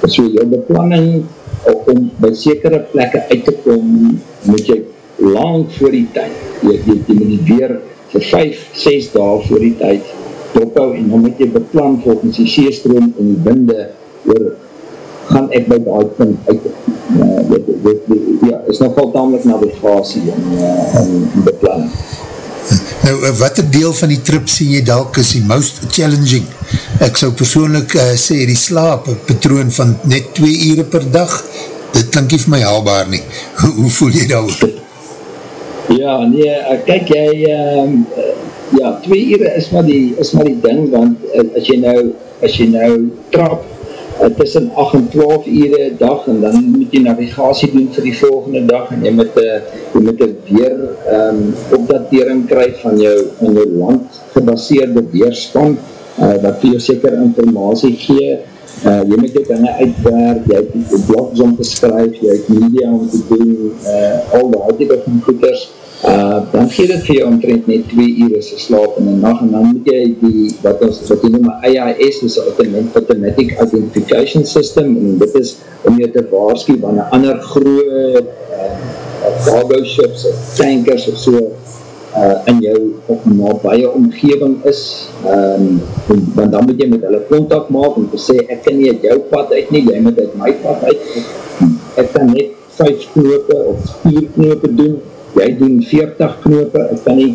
so jou beplanning om by sekere plekke uit te kom, moet jy lang voor die tyd, jy, jy, jy moet die weer vir 5, 6 dae voor die tyd ophou en dan moet jy beplan volgens die seestroom en die winde oor gaan ek by die punt uit uh, dit, dit, dit, ja, is nogal tamelijk navigatie en, uh, en beplanning Nou, eh, wat deel van die trip sien jy dalk is die most challenging? Ek sou persoonlik uh, sê die slaap, patroon van net 2 ure per dag, dit klink nie vir my haalbaar nie. Hoe, hoe voel jy daar? Ja, nee, uh, kyk jy, um, ja, 2 ure is maar die, is maar die ding, want uh, as jy nou, as jy nou trap, uh, tussen 8 en 12 ure dag en dan moet jy navigatie doen vir die volgende dag en jy moet, uh, jy moet weer um, opdatering krijg van jou, van jou land gebaseerde weerspan uh, wat vir jou seker informatie gee uh, jy moet jou dinge uitwerk jy het blogs om te skryf jy het media om te doen uh, al die huidige van goeders. Uh, dan gee dit vir jou omtrent net 2 uur se slaap in die nacht en dan moet jy die, wat ons, wat jy noem AIS, is Automatic Identification System en dit is om jou te waarskie wanneer ander groot uh, cargo ships of tankers of so uh, in jou op nabije omgeving is um, en, want dan moet jy met hulle contact maak om te sê ek kan nie uit jou pad uit nie, jy moet uit my pad uit ek kan net 5 knope of 4 knope doen jy doen 40 knope, ek kan nie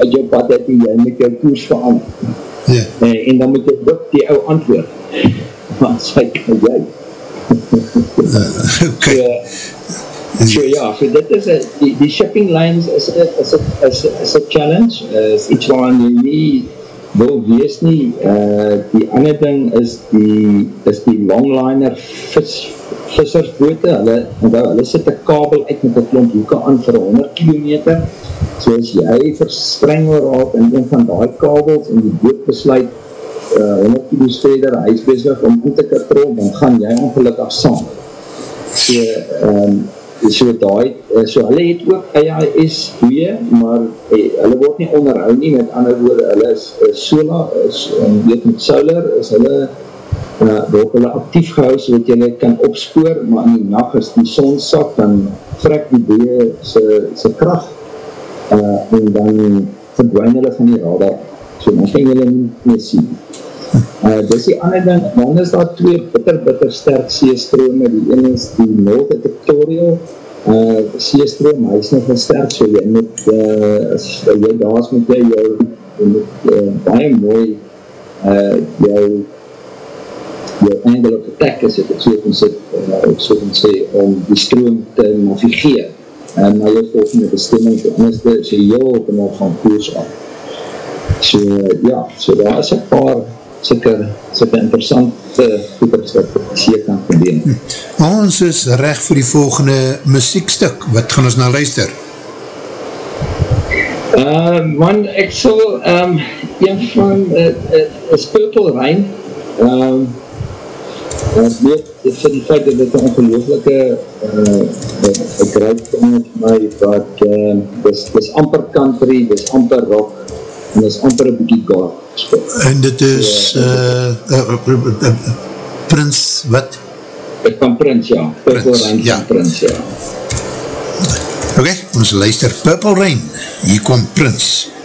uit jou pad uit nie, jy moet jou koers verander. Ja. En, en dan moet jy ook die ou antwoord. Maar sê kan jy. uh, okay. So, so ja, so dit is a, die, die shipping lines is a, is a, is a, is a challenge, is iets waarin jy nie wil wees nie, uh, die ander ding is die, is die longliner vis, vissersboote, hulle, hulle sit een kabel uit met een klomp hoeken aan vir 100 km, so as jy verstreng raak in een van die kabels en die boot besluit uh, 100 kilo verder, hy is bezig om in te katrol, dan gaan jy ongelukkig saam. So, um, so daai, so hulle het ook AIS 2, maar hey, hulle word nie onderhoud nie, met ander woorde, hulle is, is solar, is, um, weet met solar, is hulle, uh, word hulle actief gehou, so dat julle kan opspoor, maar in die nacht is die son sak, dan vrek die boeie sy, sy kracht, uh, en dan verdwijn hulle van die radar, so dan kan julle nie meer sien. Uh, dis die ander ding, dan is daar twee bitter, bitter sterk seestrome, die ene is die North Victoria uh, seestroom, hy is nog wel sterk, so jy moet, uh, as jy daas moet jy jou, jy moet uh, baie mooi uh, jou jou angle of attack is, het so kan sê, uh, so kan sê, om die stroom te navigeer, en na jou volgende bestemming, anders is jy heel op en al van koers af. So, ja, so daar is een paar sikke, sikke interessante goeders wat sê kan verdien. Hm. Ons is recht vir die volgende muziekstuk. Wat gaan ons nou luister? Uh, man, ek sal um, een van uh, uh, Spurtle Rijn um, ek weet vir die feit dat dit een ongelooflike uh, kom met my wat uh, dis, dis amper country, dis amper rock en dis amper een bykie God. En dit is uh, uh, uh, uh, Prins wat? Ek van Prins, ja. Purple Prins, Rain ja. Prins, ja. Oké, okay, ons luister Purple Rain. Hier kom Prins. Daar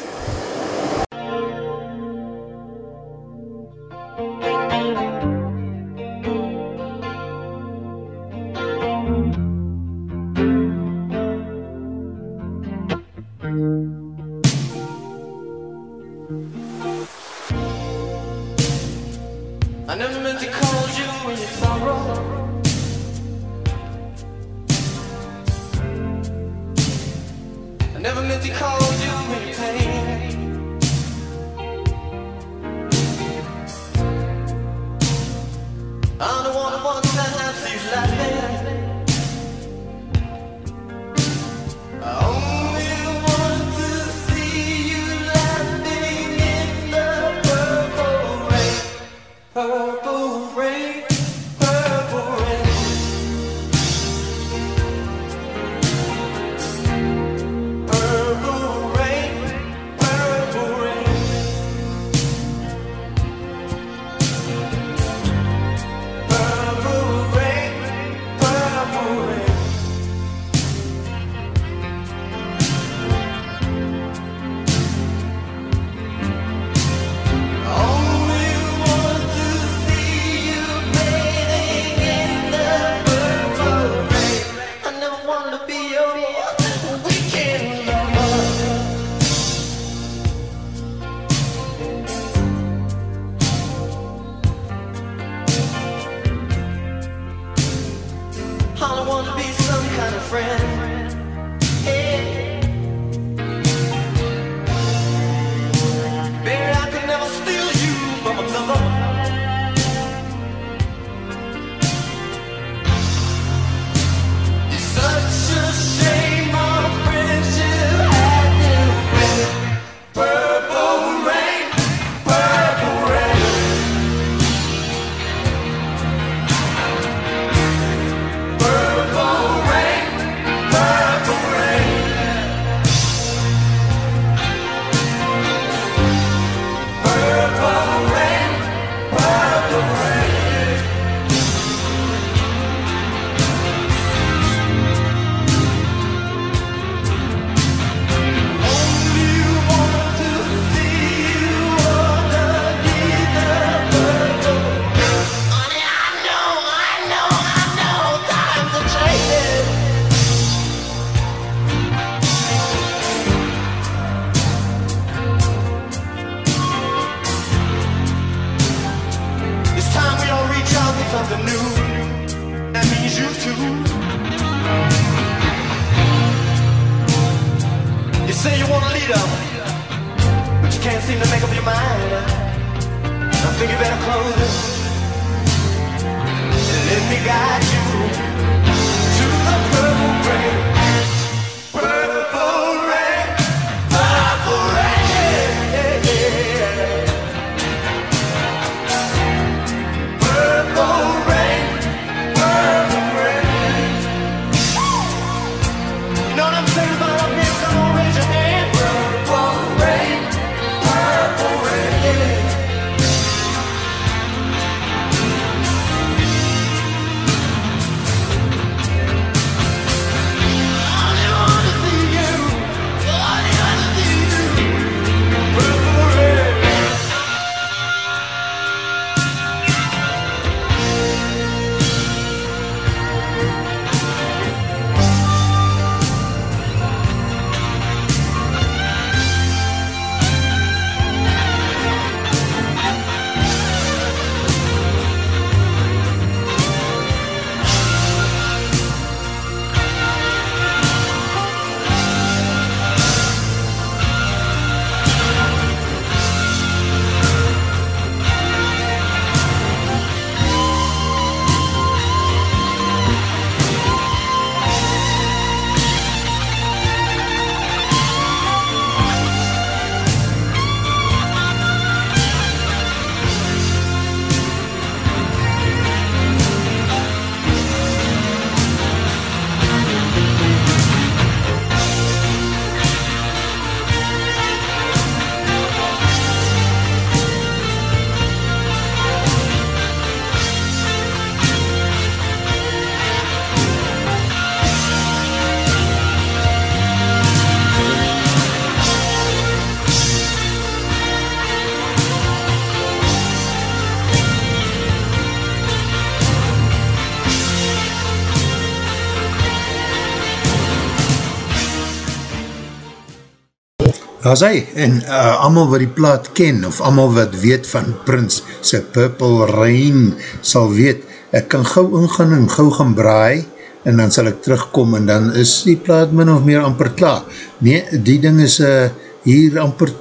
is hy, en uh, allemaal wat die plaat ken, of allemaal wat weet van Prins, sy Purple Rain, sal weet, ek kan gauw ingaan en gauw gaan braai, en dan sal ek terugkom, en dan is die plaat min of meer amper klaar. Nee, die ding is uh, hier amper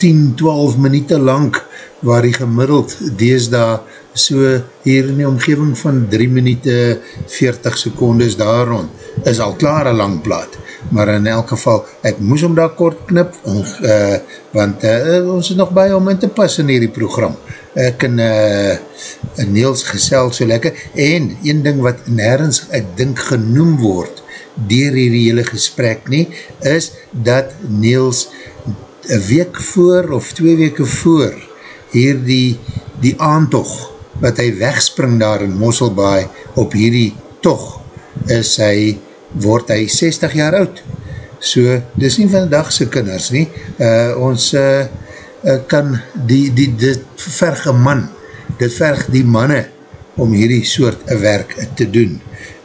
10, 12 minuut lang, waar die gemiddeld dees daar so hier in die omgeving van 3 minuut 40 secondes daar rond, is al klaar een lang plaat maar in elk geval, ek moes om daar kort knip, en, uh, want uh, ons is nog bij om in te pas in hierdie program. Ek en uh, Niels gesel so lekker, en een ding wat nergens, ek dink genoem word, dier hierdie hele gesprek nie, is dat Niels een week voor, of twee weke voor, hier die, die aantog, wat hy wegspring daar in Mosselbaai, op hierdie tog, is hy word hy 60 jaar oud. So, dis nie van dagse kinders nie. Uh, ons uh, uh, kan die, die, dit verg een man, dit verg die manne om hierdie soort werk te doen.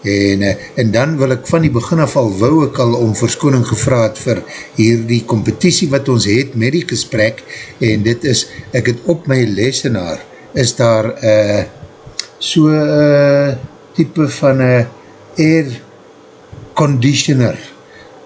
En, uh, en dan wil ek van die begin af al wou ek al om verskoning gevraad vir hierdie competitie wat ons het met die gesprek. En dit is, ek het op my lesenaar, is daar uh, so uh, type van uh, air conditioner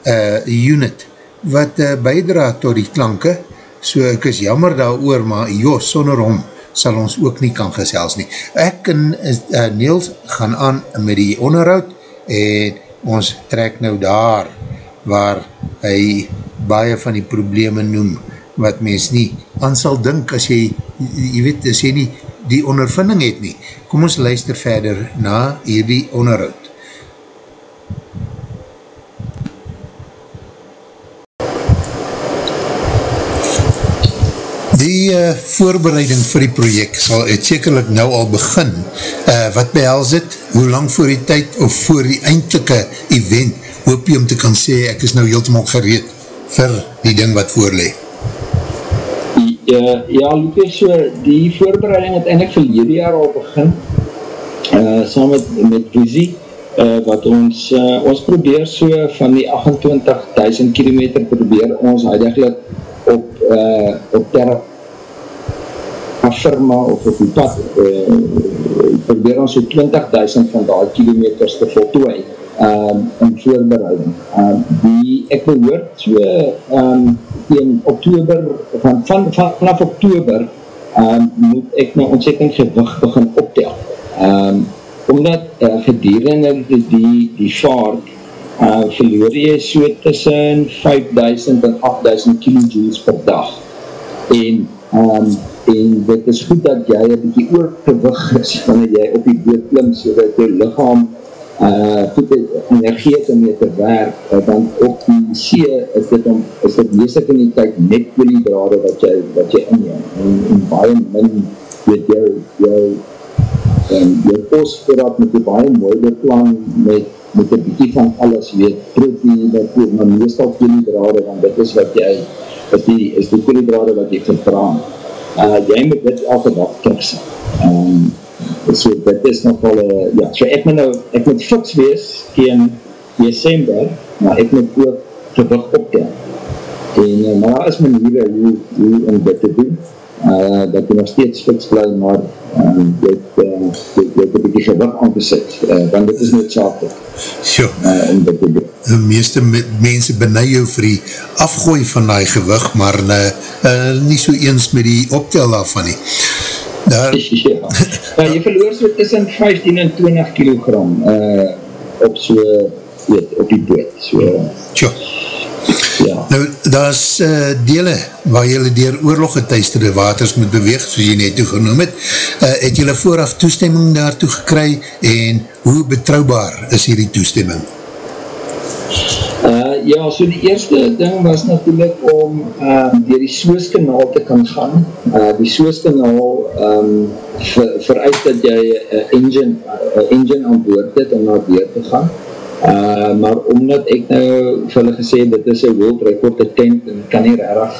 uh, unit wat uh, bijdra tot die klanke. So ek is jammer daar oor maar Jos sonder hom sal ons ook nie kan gesels nie ek en uh, Niels gaan aan met die onderhoud en ons trek nou daar waar hy baie van die probleme noem wat mens nie aan sal dink as jy, jy weet, as jy nie die ondervinding het nie. Kom ons luister verder na hierdie onderhoud. Uh, voorbereiding vir die project sal het sekerlik nou al begin. Uh, wat behels het? Hoe lang voor die tyd of voor die eindelijke event hoop jy om te kan sê ek is nou heeltemal gereed vir die ding wat voorlee? Ja, ja Lucas, so die voorbereiding het eindelijk vir hierdie jaar al begin uh, saam met, met Visie uh, wat ons, uh, ons probeer so van die 28.000 kilometer probeer ons eigenlijk op, uh, op terra firma of op die pad uh, probeer ons so 20.000 van die kilometers te voltooi um, in voorbereiding. Um, die, ek behoort so um, in oktober, van, van, van, vanaf oktober um, moet ek my ontzettend gewig begin optel. Um, omdat uh, gedurende die, die vaart uh, verloor jy so tussen 5000 en 8000 kilojoules per dag en, um, en dit is goed dat jy een bykie oorgewig is wanneer jy op die boot klim so dat jy lichaam uh, goed het om mee te werk uh, want op die see is dit, om, is dit meestal in die tyd net koolhydrade wat jy, wat jy inneem en, en baie min weet jou jou en jou post voordat met die baie mooi beplan met met een bykie van alles, weet, proteïne, dat maar meestal koolhydrade, want dit is wat jy, is die, is die koolhydrade wat jy verbraan. Uh, jy moet dit elke dag kikse. Um, so, dit is nogal, uh, ja, so ek moet nou, ek moet fiks wees tegen december, maar ek moet ook gewig optel. En, uh, maar daar is maniere hoe, hoe om dit te doen, uh, dat jy nog steeds fiks blij, maar um, jy het, uh, jy, jy het een beetje gewig aangesit, uh, want dit is noodzakelijk. So, uh, de meeste mense benei jou vir die afgooi van die gewig, maar uh, uh, nie so eens met die optel daarvan nie. Daar... Ja. ja, jy verloor so tussen 15 en 20 kilogram uh, op so, weet, op die boot. So, Tjo. Ja. Nou, daar is uh, dele waar jylle dier oorlog getuisterde waters moet beweeg, soos jy net toe genoem het. Uh, het jylle vooraf toestemming daartoe gekry en hoe betrouwbaar is hierdie toestemming? Uh, ja, so die eerste ding was natuurlijk om uh, dier die Sooskanaal te kan gaan. Uh, die Sooskanaal um, ver, vereist dat jy uh, engine, uh, engine aan boord het om naar weer te gaan. Uh, maar omdat ek nou vir hulle gesê, dit is een world record attempt en kan nie rarig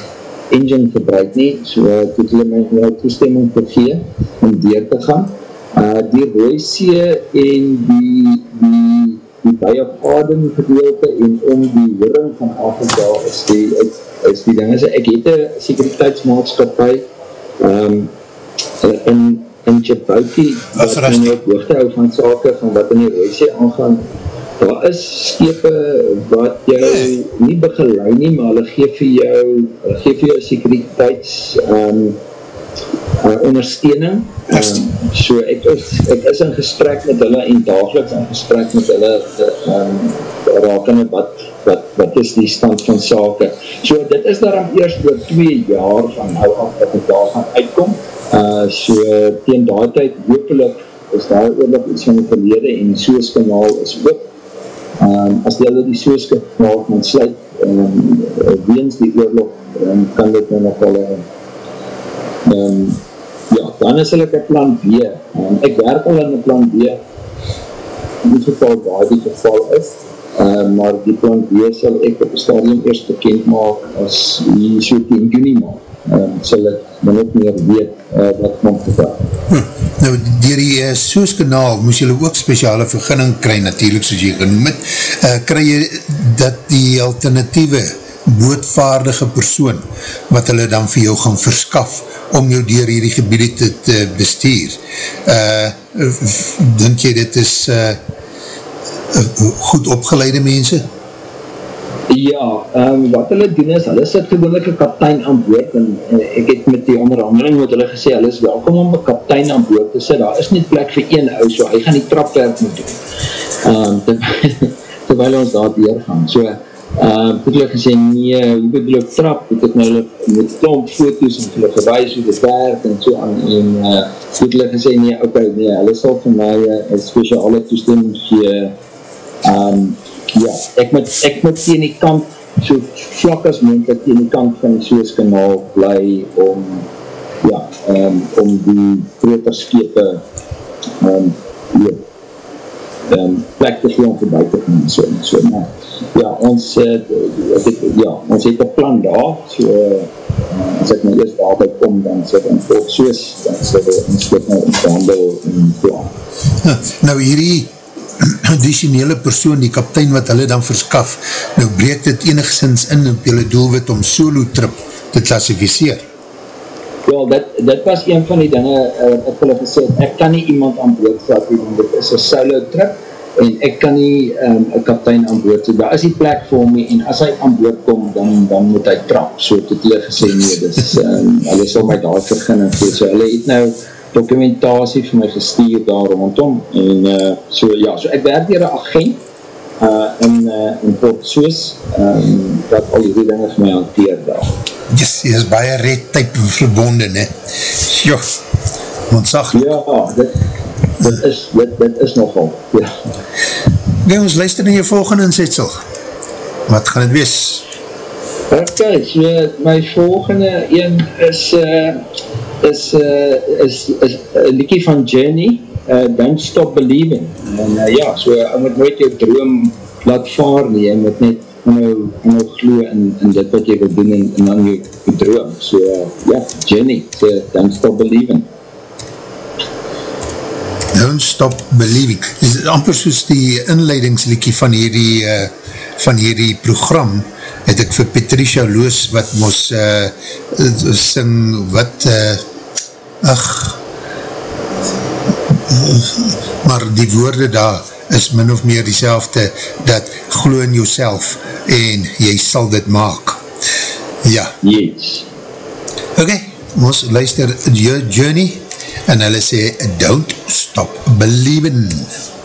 engine gebruik nie, so uh, het hulle my nou toestemming te gee om deur te gaan. Uh, die Rooisee en die, die, die baie adem gedeelte en om die horing van Afrika is die, is die ding, ek het een sekuriteitsmaatskapie um, in, in Djibouti wat my op hoogte hou van sake van wat in die Roesie aangaan daar is skepe wat jou nie begeleid nie, maar hulle geef vir jou, hulle geef vir jou sekuriteits um, uh, ondersteuning. Um, so ek is, ek is in gesprek met hulle en dagelijks in gesprek met hulle um, rakende wat, wat, wat is die stand van sake. So dit is daarom eerst door twee jaar van nou af dat ek daar gaan uitkom. Uh, so teen daai tyd hoopelik is daar oorlog iets van die verlede en soos kanaal is ook um, as die hulle die sooskip maak en sluit um, weens die oorlog um, kan dit nou nog wel um, ja, dan is hulle een plan B. Um, ek werk al in een plan B. In die geval waar die geval is um, maar die plan B sal ek op stadium eerst bekend maak as die so 10 juni maak um, sal ek min ook meer weet uh, wat kom te vraag hm. Nou, dier die uh, Soos kanaal moes julle ook speciale vergunning kry, natuurlijk, soos jy genoem het, uh, kry jy dat die alternatieve bootvaardige persoon, wat hulle dan vir jou gaan verskaf, om jou dier hierdie gebied te, te bestuur. Uh, denk jy dit is uh, goed opgeleide mense? Um, wat hulle doen is, hulle sit gewoonlik een kaptein aan boord en, en ek het met die onderhandeling met hulle gesê, hulle is welkom om een kaptein aan boord te sit, daar is nie plek vir een ou, so hy gaan die trapwerk moet doen, um, terwijl, terwijl ons daar doorgaan. So, um, het hulle gesê, nee, hoe bedoel ek trap, het ek nou met klomp foto's en hulle gewijs hoe dit werk en so aan, en uh, het hulle gesê, nee, ok, nee, hulle sal vir my een speciale toestemming gee, um, ja, ek moet, ek moet teen die kant, so vlak as ek teen die kant van die Suez kanaal bly om, ja, um, om die groter skepe um, ja, um, plek te om voorbij te gaan, so, so, maar, ja, ons, uh, het, ja, ons het een plan daar, so, uh, as ek nou eerst daarby kom, dan sê ons ook soos, dan sê ons dit nou in behandel en plan. Nou hierdie additionele persoon, die kaptein wat hulle dan verskaf, nou breek dit enigszins in op julle doelwit om solo trip te klassificeer. Wel, dit, dit was een van die dinge uh, ek hulle gesê, ek kan nie iemand aan boord vat, want dit is een solo trip, en ek kan nie um, een kaptein aan boord, so daar is die plek vir my, en as hy aan boord kom, dan, dan moet hy trap, so het hulle gesê, nee, dus, um, hulle sal my daar vergin, en so hulle het nou, dokumentatie vir my gestuur daar rondom en uh, so ja, so ek werk hier een agent uh, in, uh, in Port Soos um, wat al die dinge vir my hanteer daar. Yes, jy is baie red type verbonden, he. Jo, ontzaglik. Ja, dit, dit, is, dit, dit is nogal, ja. Oké, ons luister in jou volgende insetsel. Wat gaan het wees? Ok, so my volgende een is uh, is, uh, is, is een liekie van Journey, uh, Don't Stop Believing. En uh, ja, so, jy moet nooit jou droom laat vaar nie, jy moet net nou, nou glo in, in dit wat jy wil doen en, en dan jou, droom. So, uh, ja, Journey, so, Don't Stop Believing. Don't Stop Believing. Is amper soos die inleidingsliekie van hierdie, uh, van hierdie program, het ek vir Patricia Loos wat mos uh, sing wat uh, ach maar die woorde daar is min of meer die dat glo in jouself en jy sal dit maak. Ja. Yes. ok, ons luister your journey en hulle sê don't stop believing. He took the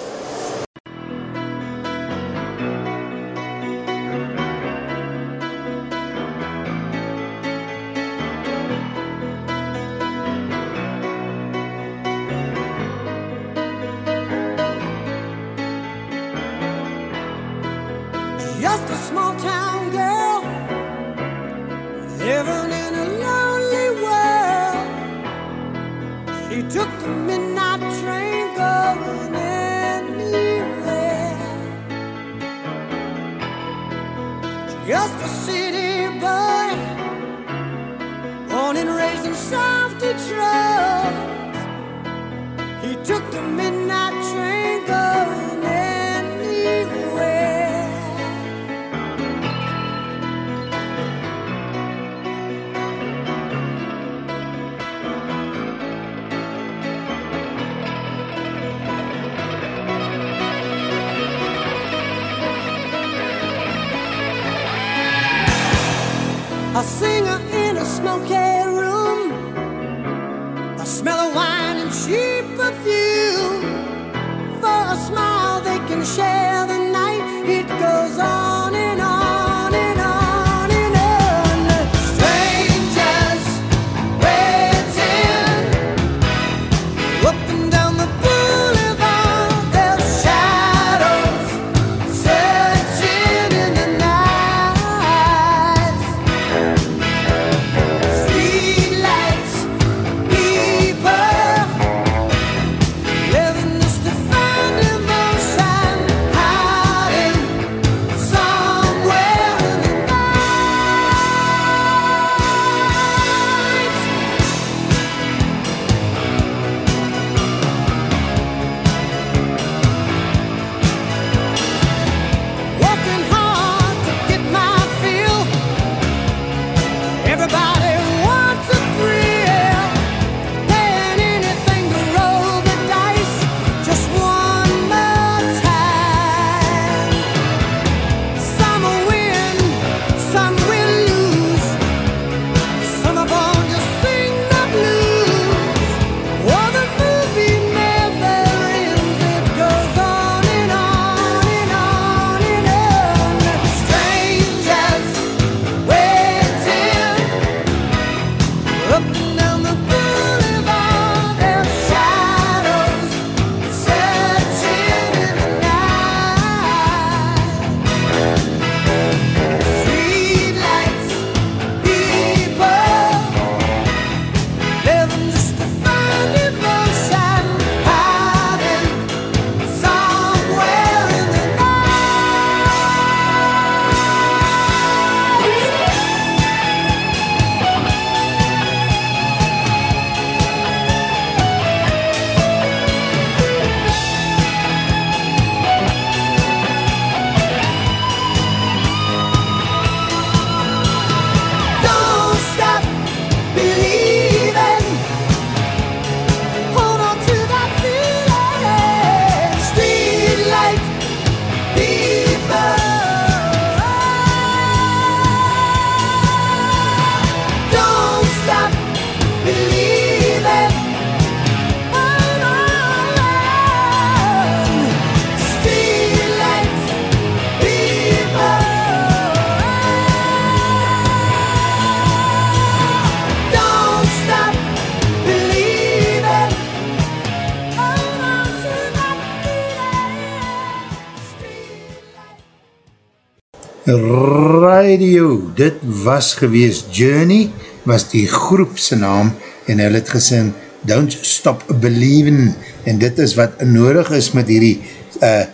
Radio, dit was gewees Journey, was die groepse naam en hulle het gesing Don't Stop Believing en dit is wat nodig is met hierdie uh,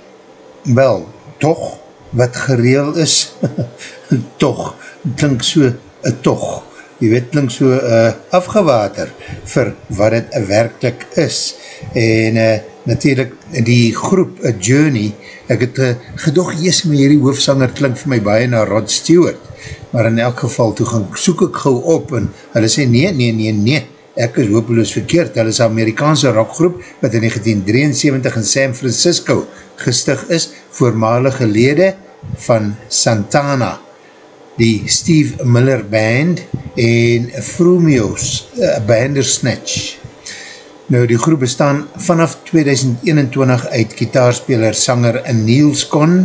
wel, toch wat gereel is toch, klink so uh, toch, jy weet klink so uh, afgewater vir wat het werkelijk is en uh, natuurlijk die groep uh, Journey ek het uh, gedoog, jes my hierdie hoofsanger klink vir my baie na Rod Stewart maar in elk geval toe gaan soek ek gauw op en hulle sê nee, nee, nee, nee ek is hopeloos verkeerd, hulle is Amerikaanse rockgroep wat in 1973 in San Francisco gestig is, voormalige lede van Santana, die Steve Miller Band en Frumios uh, Bandersnatch. Nou die groep bestaan vanaf 2021 uit kitaarspeler sanger Niels Con,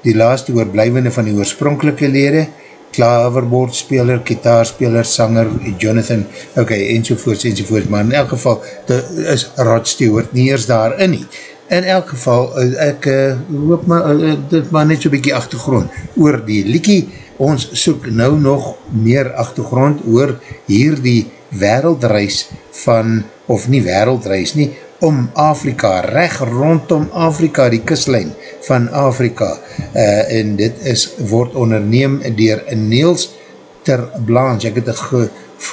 die laaste oorblijvende van die oorspronkelike lede, klaverboordspeler, kitaarspeler, sanger, Jonathan, ok, enzovoorts, enzovoorts, maar in elk geval, is Rod Stewart nie eers daarin nie. In elk geval, ek uh, hoop maar, uh, dit maar net so'n bykie achtergrond oor die liekie, ons soek nou nog meer achtergrond oor hier die wereldreis van, of nie wereldreis nie, om Afrika, reg rondom Afrika, die kuslijn van Afrika, uh, en dit is, word onderneem dier Niels ter Blanche, ek het ge,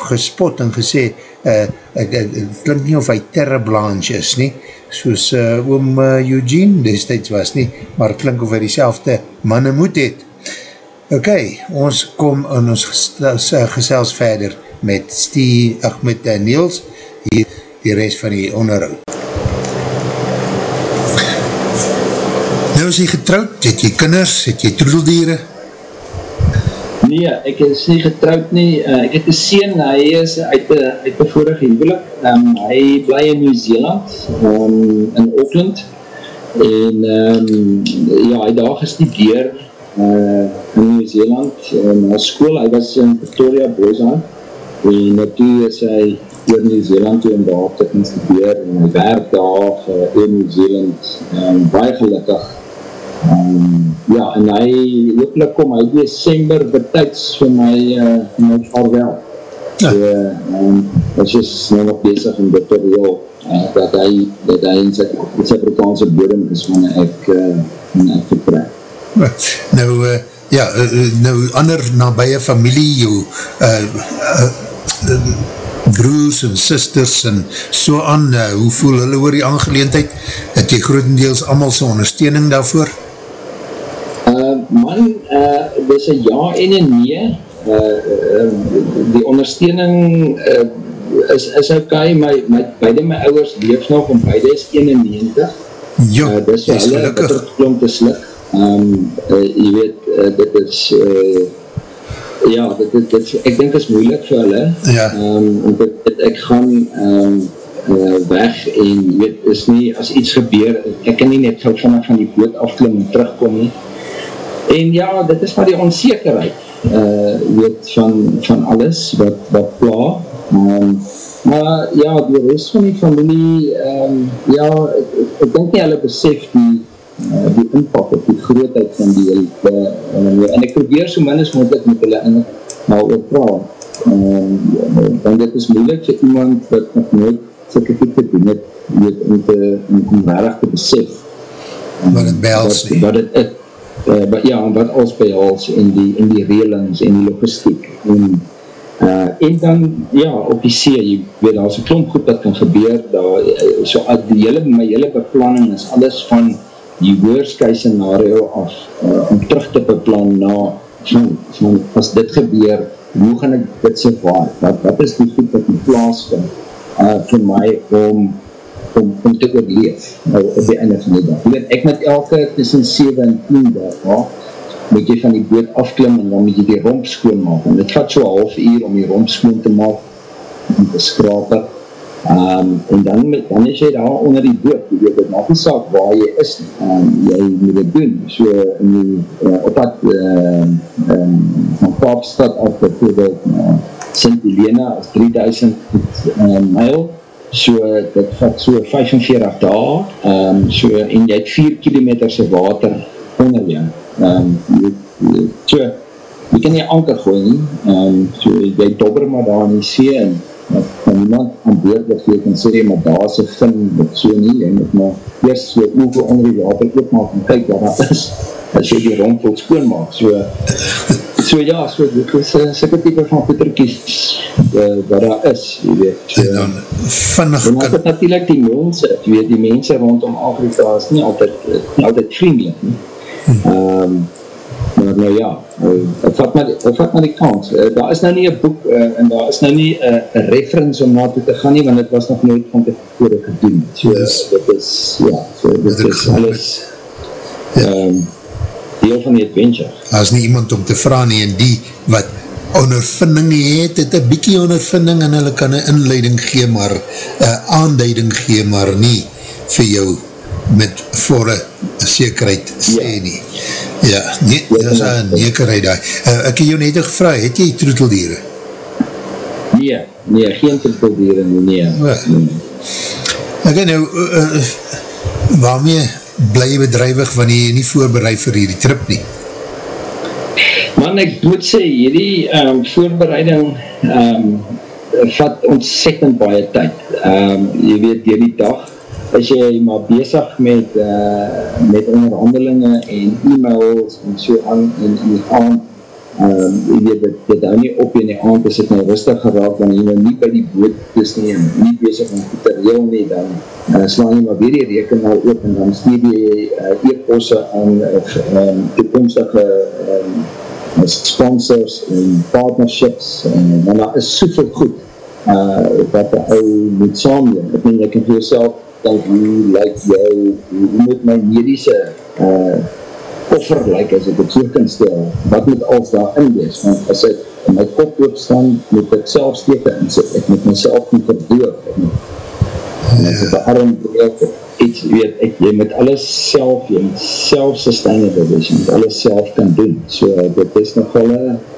gespot en gesê, uh, ek, ek, het klink nie of hy Terre Blanche is nie, soos uh, oom uh, Eugene destijds was nie, maar klink of hy die selfde manne moed het. Ok, ons kom en ons gesels, gesels verder met Steve, ach, met uh, Niels, hier die rest van die onderhoud. Nou is jy getrouwd, het jy kinders, het jy troedeldiere? Nee, ek is nie getrouwd nie. Uh, ek het een sien, hy is uit die, uit die vorige huwelik. Um, hy bly in Nieuw-Zeeland, um, in Auckland. En um, ja, hy daar gestudeer uh, in Nieuw-Zeeland uh, na school. Hy was in Victoria Boysan. En toe is hy oor Nieuw-Zeeland toe en daar te kan studeer. En hy werk daar uh, in Nieuw-Zeeland. Um, baie gelukkig Um, ja, en hy, hopelijk kom hy december betijds vir my, uh, my vaarwel. Ja. So, um, ons is nou nog bezig in dit terwijl, uh, dat hy, dat hy in sy, in sy Afrikaanse bodem is, wanneer ek, uh, wanneer ek vertrek. Nou, uh, ja, nou ander nabije familie, jou uh, uh, uh, broers en sisters en so aan, uh, hoe voel hulle oor die aangeleendheid? Het jy grotendeels allemaal so ondersteuning daarvoor? Uh, man, uh, dis een ja en een nee. Uh, uh, die ondersteuning uh, is, is ok, my, my, beide my ouders leef nog, en beide is 91. Jo, uh, dis is hulle gelukkig. klomp te slik. Um, uh, jy weet, uh, dit is, uh, ja, dit, dit, dit, ek denk is moeilik vir hulle. Ja. Um, dit, dit, ek gaan um, uh, weg en weet, is nie, as iets gebeur, ek kan nie net gauw vanaf van die boot afklim en terugkom nie. En ja, dit is maar die onzekerheid, uh, weet, van, van alles wat, wat pla. Um, maar ja, die rest van die familie, um, ja, ek, ek, ek denk nie hulle besef die, uh, die inpak op die grootheid van die hele, uh, en ek probeer so min as mogelijk met hulle in maar oor praat. Um, want dit is moeilik vir iemand wat nog nooit sulke type doen het, weet, om te, om, raarig te besef. Um, Wat het behels nie. wat het, het uh, wat, ja, wat alles behels in die, in die relings en die logistiek en, uh, en dan ja, op die see, jy weet, daar is een klomp goed wat kan gebeur, daar, uh, so, uh, die hele, my hele beplanning is alles van die worst scenario af, uh, om terug te beplan na, van, van as dit gebeur, hoe gaan ek dit survive, wat, wat is die goed wat in plaas vind, uh, vir my om om, om te oorleef nou, op die einde van die dag. Weet, ek met elke tussen 7 en 10 dag, ja, moet jy van die boot afklim en dan moet jy die romp skoon maak. En dit vat so half uur om die romp skoon te maak, om te skrapen. Um, en dan, met, dan is jy daar onder die boot, jy weet, het maak nie saak waar jy is, um, jy moet dit doen. So, in die, uh, op dat, uh, um, van Kaapstad af, bijvoorbeeld, uh, Sint Helena, is 3000 uh, mijl, so dit vat so 45 dae, um, so, en jy het 4 kilometer se water onder jou. Um, jy, so, jy kan nie anker gooi nie, um, so jy dobber maar daar in die see en wat van iemand aan boord wat jy kan sê, maar daar is een fin, wat so nie, jy moet maar eerst so oefen onder die water oopmaak en kyk wat dat is, as jy die rond wil skoonmaak, so so ja, so dit is uh, sikke type van voeterkies uh, wat daar is, jy weet. So, En dan vinnig en dan is kan, het natuurlijk die mense, jy weet, die mense rondom Afrika is nie altyd, uh, nie altyd vriendelijk, nie. Um, maar nou ja, uh, het vat maar, het vat maar die kans. Uh, daar is nou nie een boek uh, en daar is nou nie uh, een reference om na toe te gaan nie, want het was nog nooit van tevore gedoen. So, Yes. dit is, ja, so, dit is alles um, deel van die adventure. daar is nie iemand om te vraag nie, en die wat ondervinding het, het een bykie ondervinding, en hulle kan een inleiding gee, maar een aanduiding gee, maar nie vir jou met volle zekerheid sê Ja. nie. Ja, nee, Ja, dat is een nekerheid daar. Uh, ek het jou net gevraag, het jy troeteldieren? Nee, nee, geen troeteldieren, nee. Ja. nee. Ek nou, uh, uh, waarmee bly jy bedrijwig wanneer jy nie voorbereid vir hierdie trip nie? Man, ek moet sê, hierdie um, voorbereiding um, vat ontzettend baie tyd. Um, jy weet, dier die dag is jy maar bezig met, uh, met onderhandelinge en e-mails en so aan en in die aand. Um, jy weet, dit, dit hou nie op in die aand, is het nou rustig geraak, wanneer jy nou nie by die boot is nie en nie bezig om goed te reel nie, dan uh, slaan jy maar weer die rekenaar op en dan stuur jy uh, e-posse aan uh, um, toekomstige um, sponsors en partnerships en, en daar is soveel goed uh, wat die ou moet saamleer. Ek meen, jy kan vir jouself denk, hoe lyk jou, hoe moet my medische uh, offer lyk, as ek het so kan stel, wat moet als daar in wees, want as ek in my kop opstaan, moet ek self steke insit, ek moet myself nie verdoor, ek moet, ek het een arm breek, iets, weet, ek, jy moet alles self, jy moet self sustainable wees, jy moet alles self kan doen, so dit is nogal een, ja,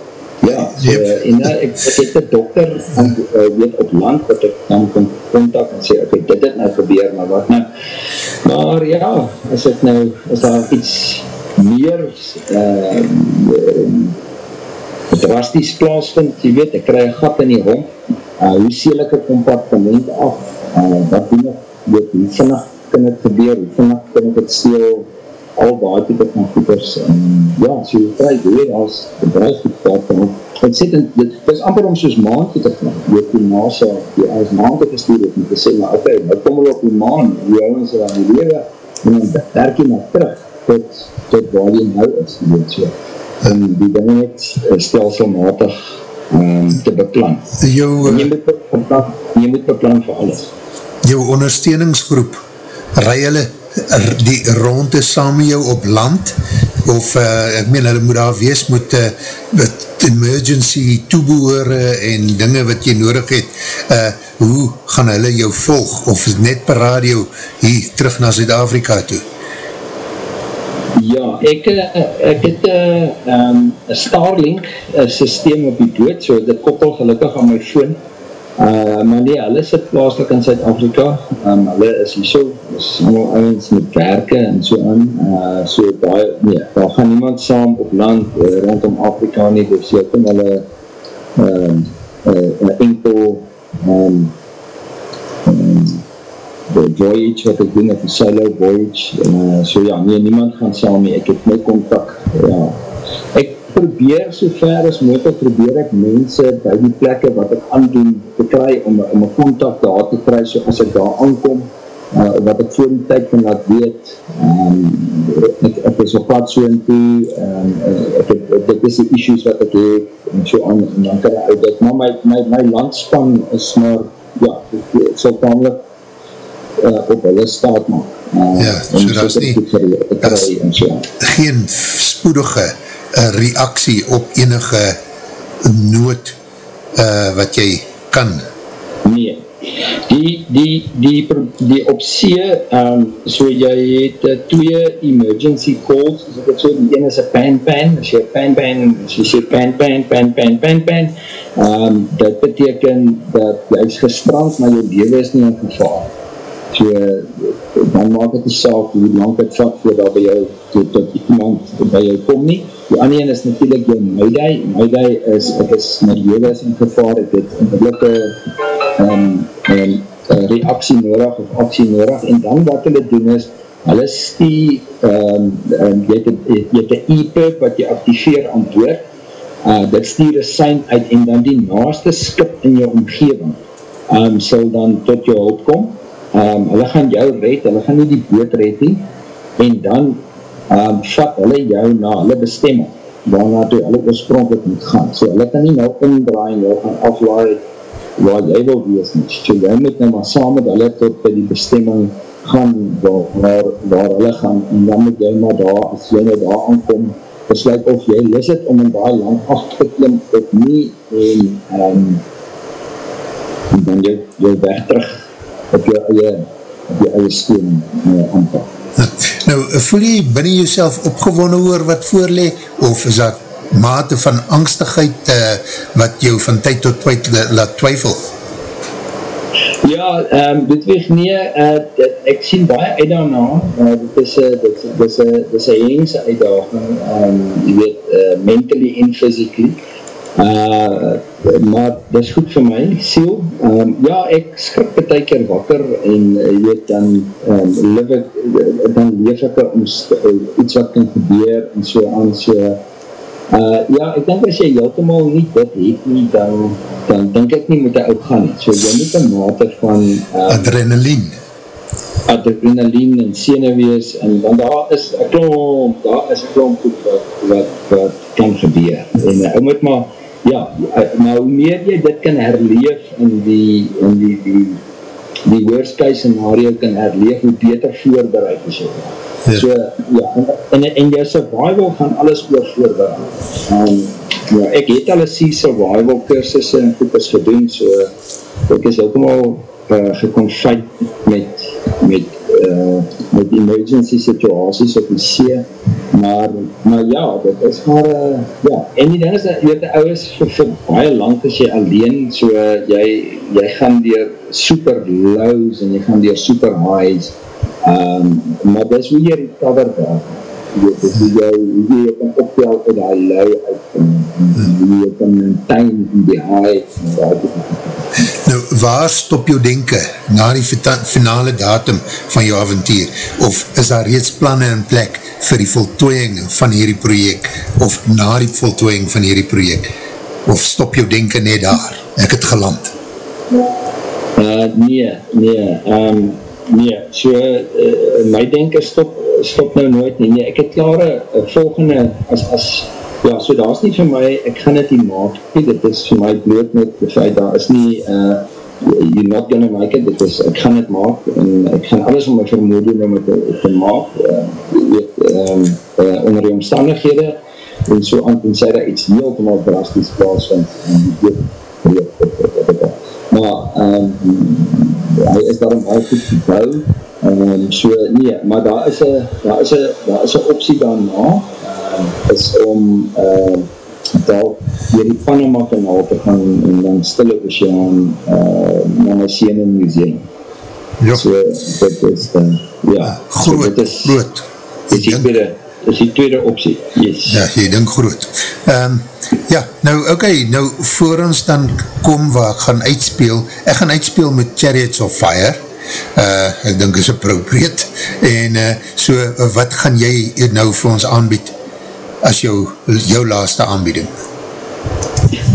Yep. en uh, ek, ek het een dokter, aan, uh, weet, op land, wat ek dan kan contact en sê, ok, dit het nou gebeur, maar wat nou, maar ja, as ek nou, as daar iets meer uh, uh, drasties plaasvind, jy weet, ek krijg een gat in die romp, uh, hoe seel ek een compartiment af, uh, wat doen ek, weet, hoe vinnig kan het gebeur, hoe vinnig kan ek het steel, al die type van goeders, en ja, so jy krijg, weet, as bedrijfsgoedkaart, en het sê, dit, dit is amper om soos maandje te gaan, weet, die NASA, die as maandje gestuur het, om te sê, maar oké, okay, nou kom hulle op die maan, hou ons er aan die lewe, en dan werk jy maar terug, tot, tot waar jy nou is, jy weet so, en die ding net uh, stelselmatig um, te beplan. Jou, En jy uh, moet beplan, jy moet beplan vir alles. jou ondersteuningsgroep, rij hulle die ronde saam jou op land, of uh, ek meen, hulle moet daar wees met, uh, met emergency toebehore en dinge wat jy nodig het, uh, hoe gaan hulle jou volg, of net per radio hier terug na Zuid-Afrika toe? Ja, ek, eh, ek het een um, een Starlink uh, systeem op die boot, so dit koppel gelukkig aan my phone. Uh, maar nee, hulle sit plaaslik in Zuid-Afrika, um, hulle is hier so, is allemaal ouwens met werke en so aan, uh, so daar, nee, daar gaan niemand saam op land uh, rondom Afrika nie, jy kan hulle um, uh, een enkel um, um, the voyage wat ek doen, een solo voyage, uh, so ja, nee, niemand gaan saam nie, ek het my contact, ja, ek probeer so ver as moontlik, probeer ek mense by die plekke wat ek aandoen te kry, om, om een contact daar te kry, so as ek daar aankom, uh, wat ek voor die tyd kan laat weet, um, ek, ek is op pad so in toe, um, ek het, dit is die issues wat ek het, en so aan, en dan kan ek uit dit, maar my, my, my landspan is maar, ja, ek, ek sal tamelijk uh, op hulle staat maak. Uh, Ja, so dat is nie- dat is- en geen spoedige reaksie op enige nood uh, wat jy kan. Nee. Die, die, die, die op see, um, so jy het uh, twee emergency calls, as ek het so, die ene is een pan-pan, as jy pan-pan, as jy sê pan-pan, pan-pan, pan-pan, um, dit beteken dat jy is gestrand, maar jou leven is nie in gevaar. So, dan maak het die saak hoe lang het vat voor dat by jou, tot, tot iemand by jou kom nie. Die ander een is natuurlijk jou Mayday. Mayday is, ek is my lewe is in gevaar, ek het onmiddellike um, um, reaksie nodig of actie nodig, en dan wat hulle doen is, hulle stuur, um, um, jy het een- e-pub wat jy activeer antwoord, uh, dit stuur een sein uit, en dan die naaste skip in jou omgeving, um, sal dan tot jou hulp kom, um, hulle gaan jou red, hulle gaan nie die boot red nie, en dan um, vat hulle jou na hulle bestemming, waarna toe hulle oorspronkelijk moet gaan, so hulle kan nie nou omdraai en jou gaan aflaai waar jy wil wees nie, so jy moet nou maar saam met hulle tot by die bestemming gaan waar, waar, hulle gaan, en dan moet jy maar daar, as jy nou daar aankom, besluit of jy lis het om in daar lang af te klim of nie, en um, en dan jou, jou weg terug op jou eie, op jou eie steen uh, aanpak. Nou, voel jy binnen jouself opgewonnen oor wat voorlee, of is dat mate van angstigheid uh, wat jou van tyd tot tyd la- laat twyfel? Ja, um, dit weeg nie, uh, dit, ek sien baie uit daarna, uh, dit is een dit, dit dit een hengse uitdaging, um, jy weet, uh, mentally en physically, uh, maar dit is goed vir my siel, um, ja, ek skrik betek keer wakker en uh, weet, dan um, leef ek, dan leef ek een omst, uh, iets wat kan gebeur en so aan, so Uh, ja, ek denk as jy heeltemaal nie dit het nie, dan, dan denk ek nie moet hy uitgaan nie. So jy moet een mate van uh, Adrenaline. adrenaline en senewees, en dan daar is een klomp, daar is een klomp goed wat, wat, wat kan gebeur. En uh, moet maar, ja, maar hoe meer jy dit kan herleef in die, in die, die, die worst case scenario kan herleef, hoe beter voorbereid is jy. Ja. So, ja, en, en, en jou survival gaan alles oor voorbereid. Um, ja, ek het al een survival kursusse en goeders gedoen, so ek is ook al uh, geconfite met, met, uh, met emergency situaties op die see, maar, maar ja, dit is maar, uh, ja, en die ding is, jy weet, die ouwe is vir, vir baie lang as jy alleen, so jy, jy gaan dier super lows en jy gaan dier super highs, um, maar dis hoe jy recover daar, weet, dis hoe jy, hoe jy kan optel uit die low uit, hoe jy kan maintain in die high, en daar, Nou, waar stop jou denken na die finale datum van jou avontuur? Of is daar reeds plannen in plek vir die voltooiing van hierdie project? Of na die voltooiing van hierdie project? Of stop jou denken net daar? Ek het geland. Uh, nee, nee, um, nee, so, uh, my denken stop, stop nou nooit nie, nee, ek het klare uh, volgende, as, as, ja, so daar is nie vir my, ek gaan het nie maak, nie, dit is vir my bloot met die feit, daar is nie, uh, you're not gonna make it, dit is, ek gaan het maak, en ek gaan alles om my vermoede om het te, te maak, uh, weet, um, uh, onder die omstandighede, en so aan, en sê dat iets heel te mal drastisch plaas vind, en die weet, weet, maar um, hy is daarom al goed gebouw, um, so nee, maar daar is een daar is een, daar is een optie daarna, um, is om uh, daar weer die Panama kanaal te gaan en dan stille oceaan uh, na een Sene museum. Ja, So, dit is, uh, ja, so groot, dit is, groot. is die tweede, is die tweede optie, yes. Ja, jy dink groot. Um, ja, nou, oké, okay, nou, voor ons dan kom waar ek gaan uitspeel, ek gaan uitspeel met Chariots of Fire, uh, ek dink is appropriate, en uh, so, wat gaan jy nou vir ons aanbied, as jou, jou laaste aanbieding?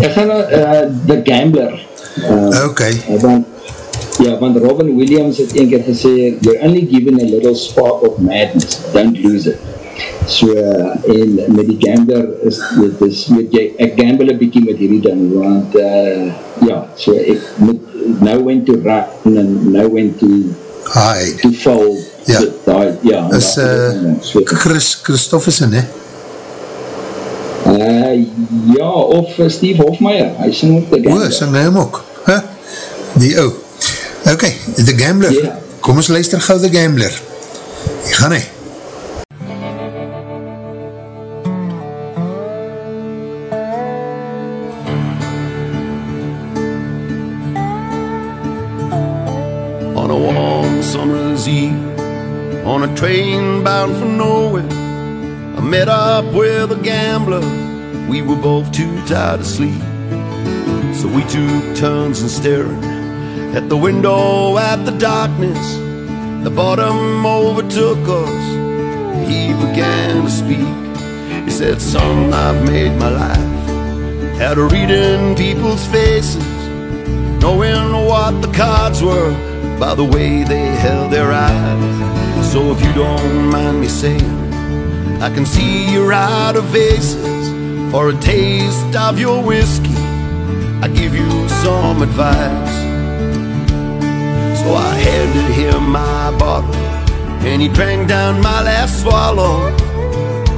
Ek gaan uh, The Gambler, uh, Oké, okay. Want, ja, want Robin Williams het een keer gesê, you're only given a little spark of madness, don't lose it. So, uh, en met die gambler is, dit is, weet jy, ek gamble een bykie met hierdie ding, want, uh, ja, so ek moet know when to run and know when to, hi, to fall. Ja. Dit, daai, ja. is uh, Chris Christofferson, he? uh, ja, of uh, Steve Hofmeyer, hy sing ook The O, Gambler. sing hy hem ook? Huh? Die ou. Ok, The Gambler. Ja. Kom ons luister gauw The Gambler. Hier gaan hy. Train bound for nowhere. I met up with a gambler. We were both too tired to sleep, so we took turns in staring at the window at the darkness. The bottom overtook us. He began to speak. He said, "Son, I've made my life out of reading people's faces." knowing what the cards were by the way they held their eyes. So if you don't mind me saying, I can see you're out of aces for a taste of your whiskey. I give you some advice. So I handed him my bottle, and he drank down my last swallow.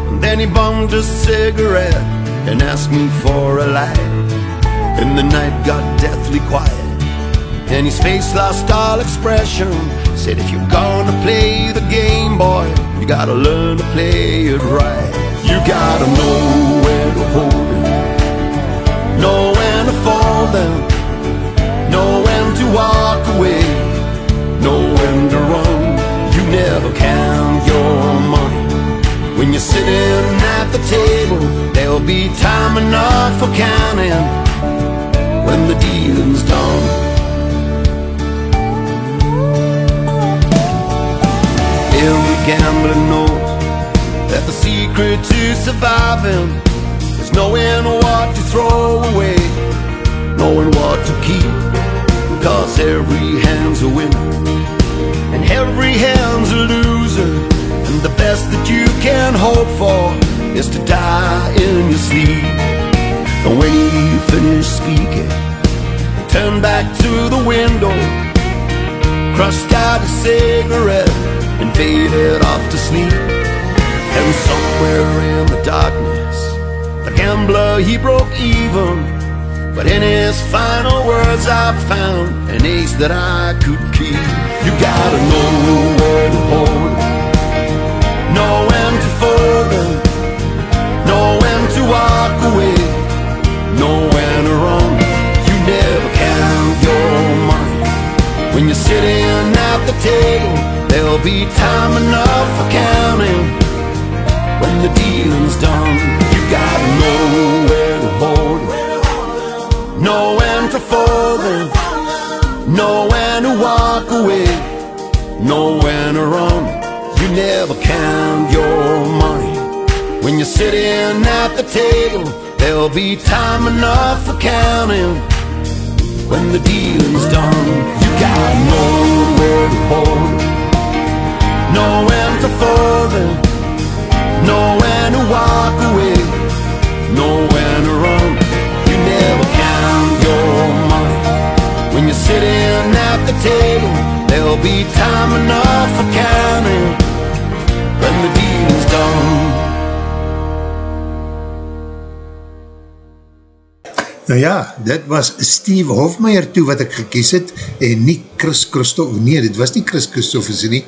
And then he bummed a cigarette and asked me for a light. And the night got deathly quiet And his face lost all expression Said if you're gonna play the game, boy You gotta learn to play it right. You gotta know when to hold it Know when to fall down Know when to walk away Know when to run. You never count your money. When you're sitting at the table, there'll be time enough for counting. When the dealing's done. Every gambler knows that the secret to surviving is knowing what to throw away, knowing what to keep. Cause every hand's a winner and every hand's a loser. And the best that you can hope for is to die in your sleep. And when you finish speaking, turn back to the window, crushed out a cigarette, faded off to sleep. And somewhere in the darkness, the gambler he broke even. But in his final words, I found an ace that I could keep. You gotta know where to hold, know when to fold, and know when to walk away, know when to run. You never count your money when you're sitting at the table. There'll be time enough for counting when the dealing's done. You gotta know where to hold, know when to fold, and know when to walk away, know when to run. You never count your money when you're sitting at the table. There'll be time enough for counting when the dealing's done. You gotta know where to hold, know when to fold, and know to walk away, know when to run. You never count your money when you're sitting at the table. There'll be time enough for counting when the dealing's done. Nou ja, dit was Steve Hofmeyer toe wat ek gekies het en nie Chris Christoph, nee, dit was nie Chris Christoph is nie,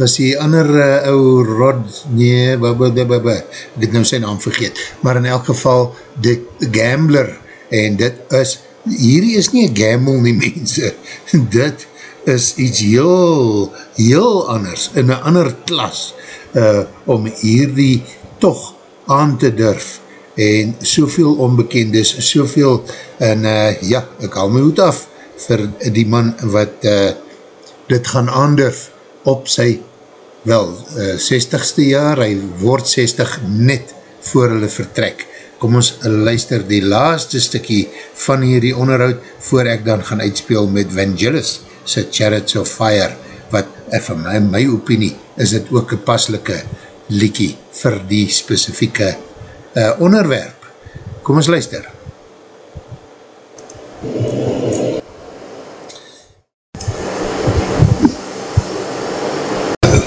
was die ander uh, ou Rod, nee, blablabla, ek het nou sy naam vergeet, maar in elk geval, The Gambler, en dit is, hierdie is nie gamble nie mense, dit is iets heel, heel anders, in een ander klas, uh, om hierdie toch aan te durf, en soveel onbekendes, soveel, en uh, ja, ek hou my hoed af vir die man wat uh, dit gaan aandurf op sy, wel, uh, 60ste jaar, hy word 60 net voor hulle vertrek. Kom ons luister die laaste stikkie van hierdie onderhoud, voor ek dan gaan uitspeel met Vangelis, sy Chariots of Fire, wat, uh, vir my, my opinie, is dit ook een paslike liekie vir die specifieke uh, onderwerp. Kom ons luister.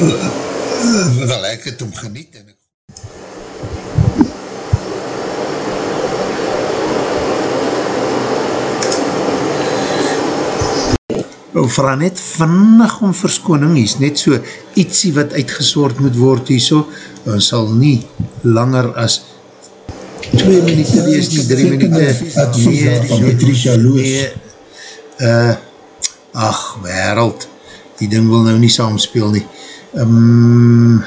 Wel, ek het om geniet en ek Nou, vraag net vinnig om verskoning, hier is net so ietsie wat uitgesoord moet word hier so, ons sal nie langer as 2 minuut wees nie, 3 minuut nee, van Patricia Loos. nee, uh, ach, wereld, die ding wil nou nie saamspeel nie. Um,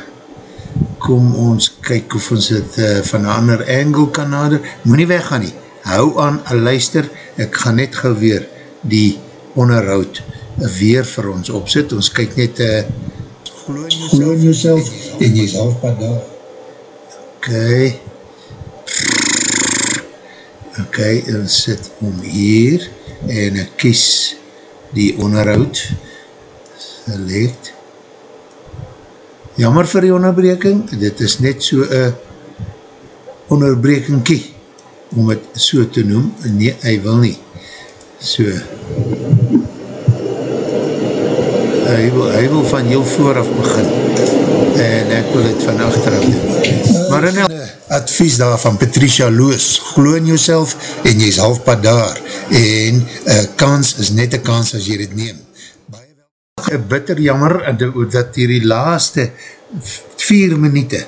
kom ons kyk of ons het uh, van een ander angle kan nader, moet nie weggaan nie, hou aan, luister, ek gaan net gauw weer die onderhoud weer vir ons opzit, ons kyk net uh, Glo in jouself. en jy is halfpad daar. ok ok, ons sit om hier en ek kies die onderhoud. Select jammer vir die onderbreking dit is net so een onderbrekingkie om het so te noem, nee, hy wil nie. So hy wil, hy wil van heel vooraf begin en ek wil het van achteraf doen. Maar in elk advies daar van Patricia Loos. Glo in jouself en jy is halfpad daar en uh, kans is net een kans as jy dit neem. baie bitter jammer dat die laaste vier minute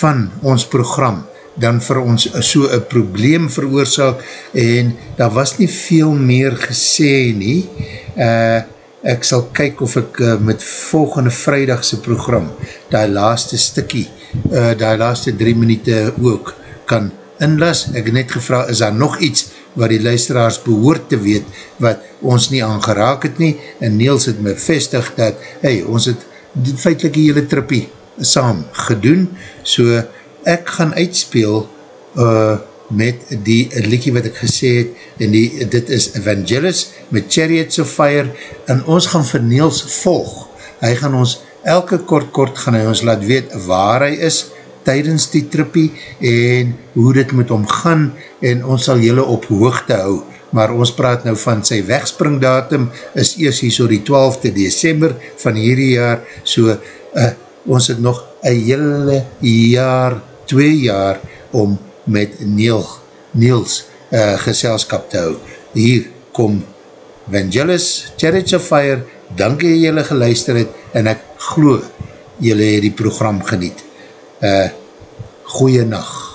van ons program dan vir ons so een probleem veroorzaak en daar was nie veel meer gesê nie. Uh, ek sal kyk of ek uh, met volgende vrijdagse program die laaste stikkie, uh, die laaste drie minute ook kan inlas. Ek net gevra, is daar nog iets wat die luisteraars behoort te weet wat ons nie aangeraak het nie en Niels het me vestig dat hey, ons het die feitelike hele trippie saam gedoen, so ek gaan uitspeel uh, met die liekie wat ek gesê het, en die, dit is Evangelis met Chariots of Fire, en ons gaan vir Niels volg. Hy gaan ons, elke kort kort gaan hy ons laat weet waar hy is, tydens die trippie, en hoe dit moet omgaan, en ons sal jylle op hoogte hou, maar ons praat nou van sy wegspringdatum, is eers hier so die 12de december van hierdie jaar, so uh, ons het nog een hele jaar, twee jaar, om met Neil, Niels uh, geselskap te hou. Hier kom Vangelis, Chariots of Fire, dankie jylle geluister het, en ek glo jylle het die program geniet. Uh, goeie nacht.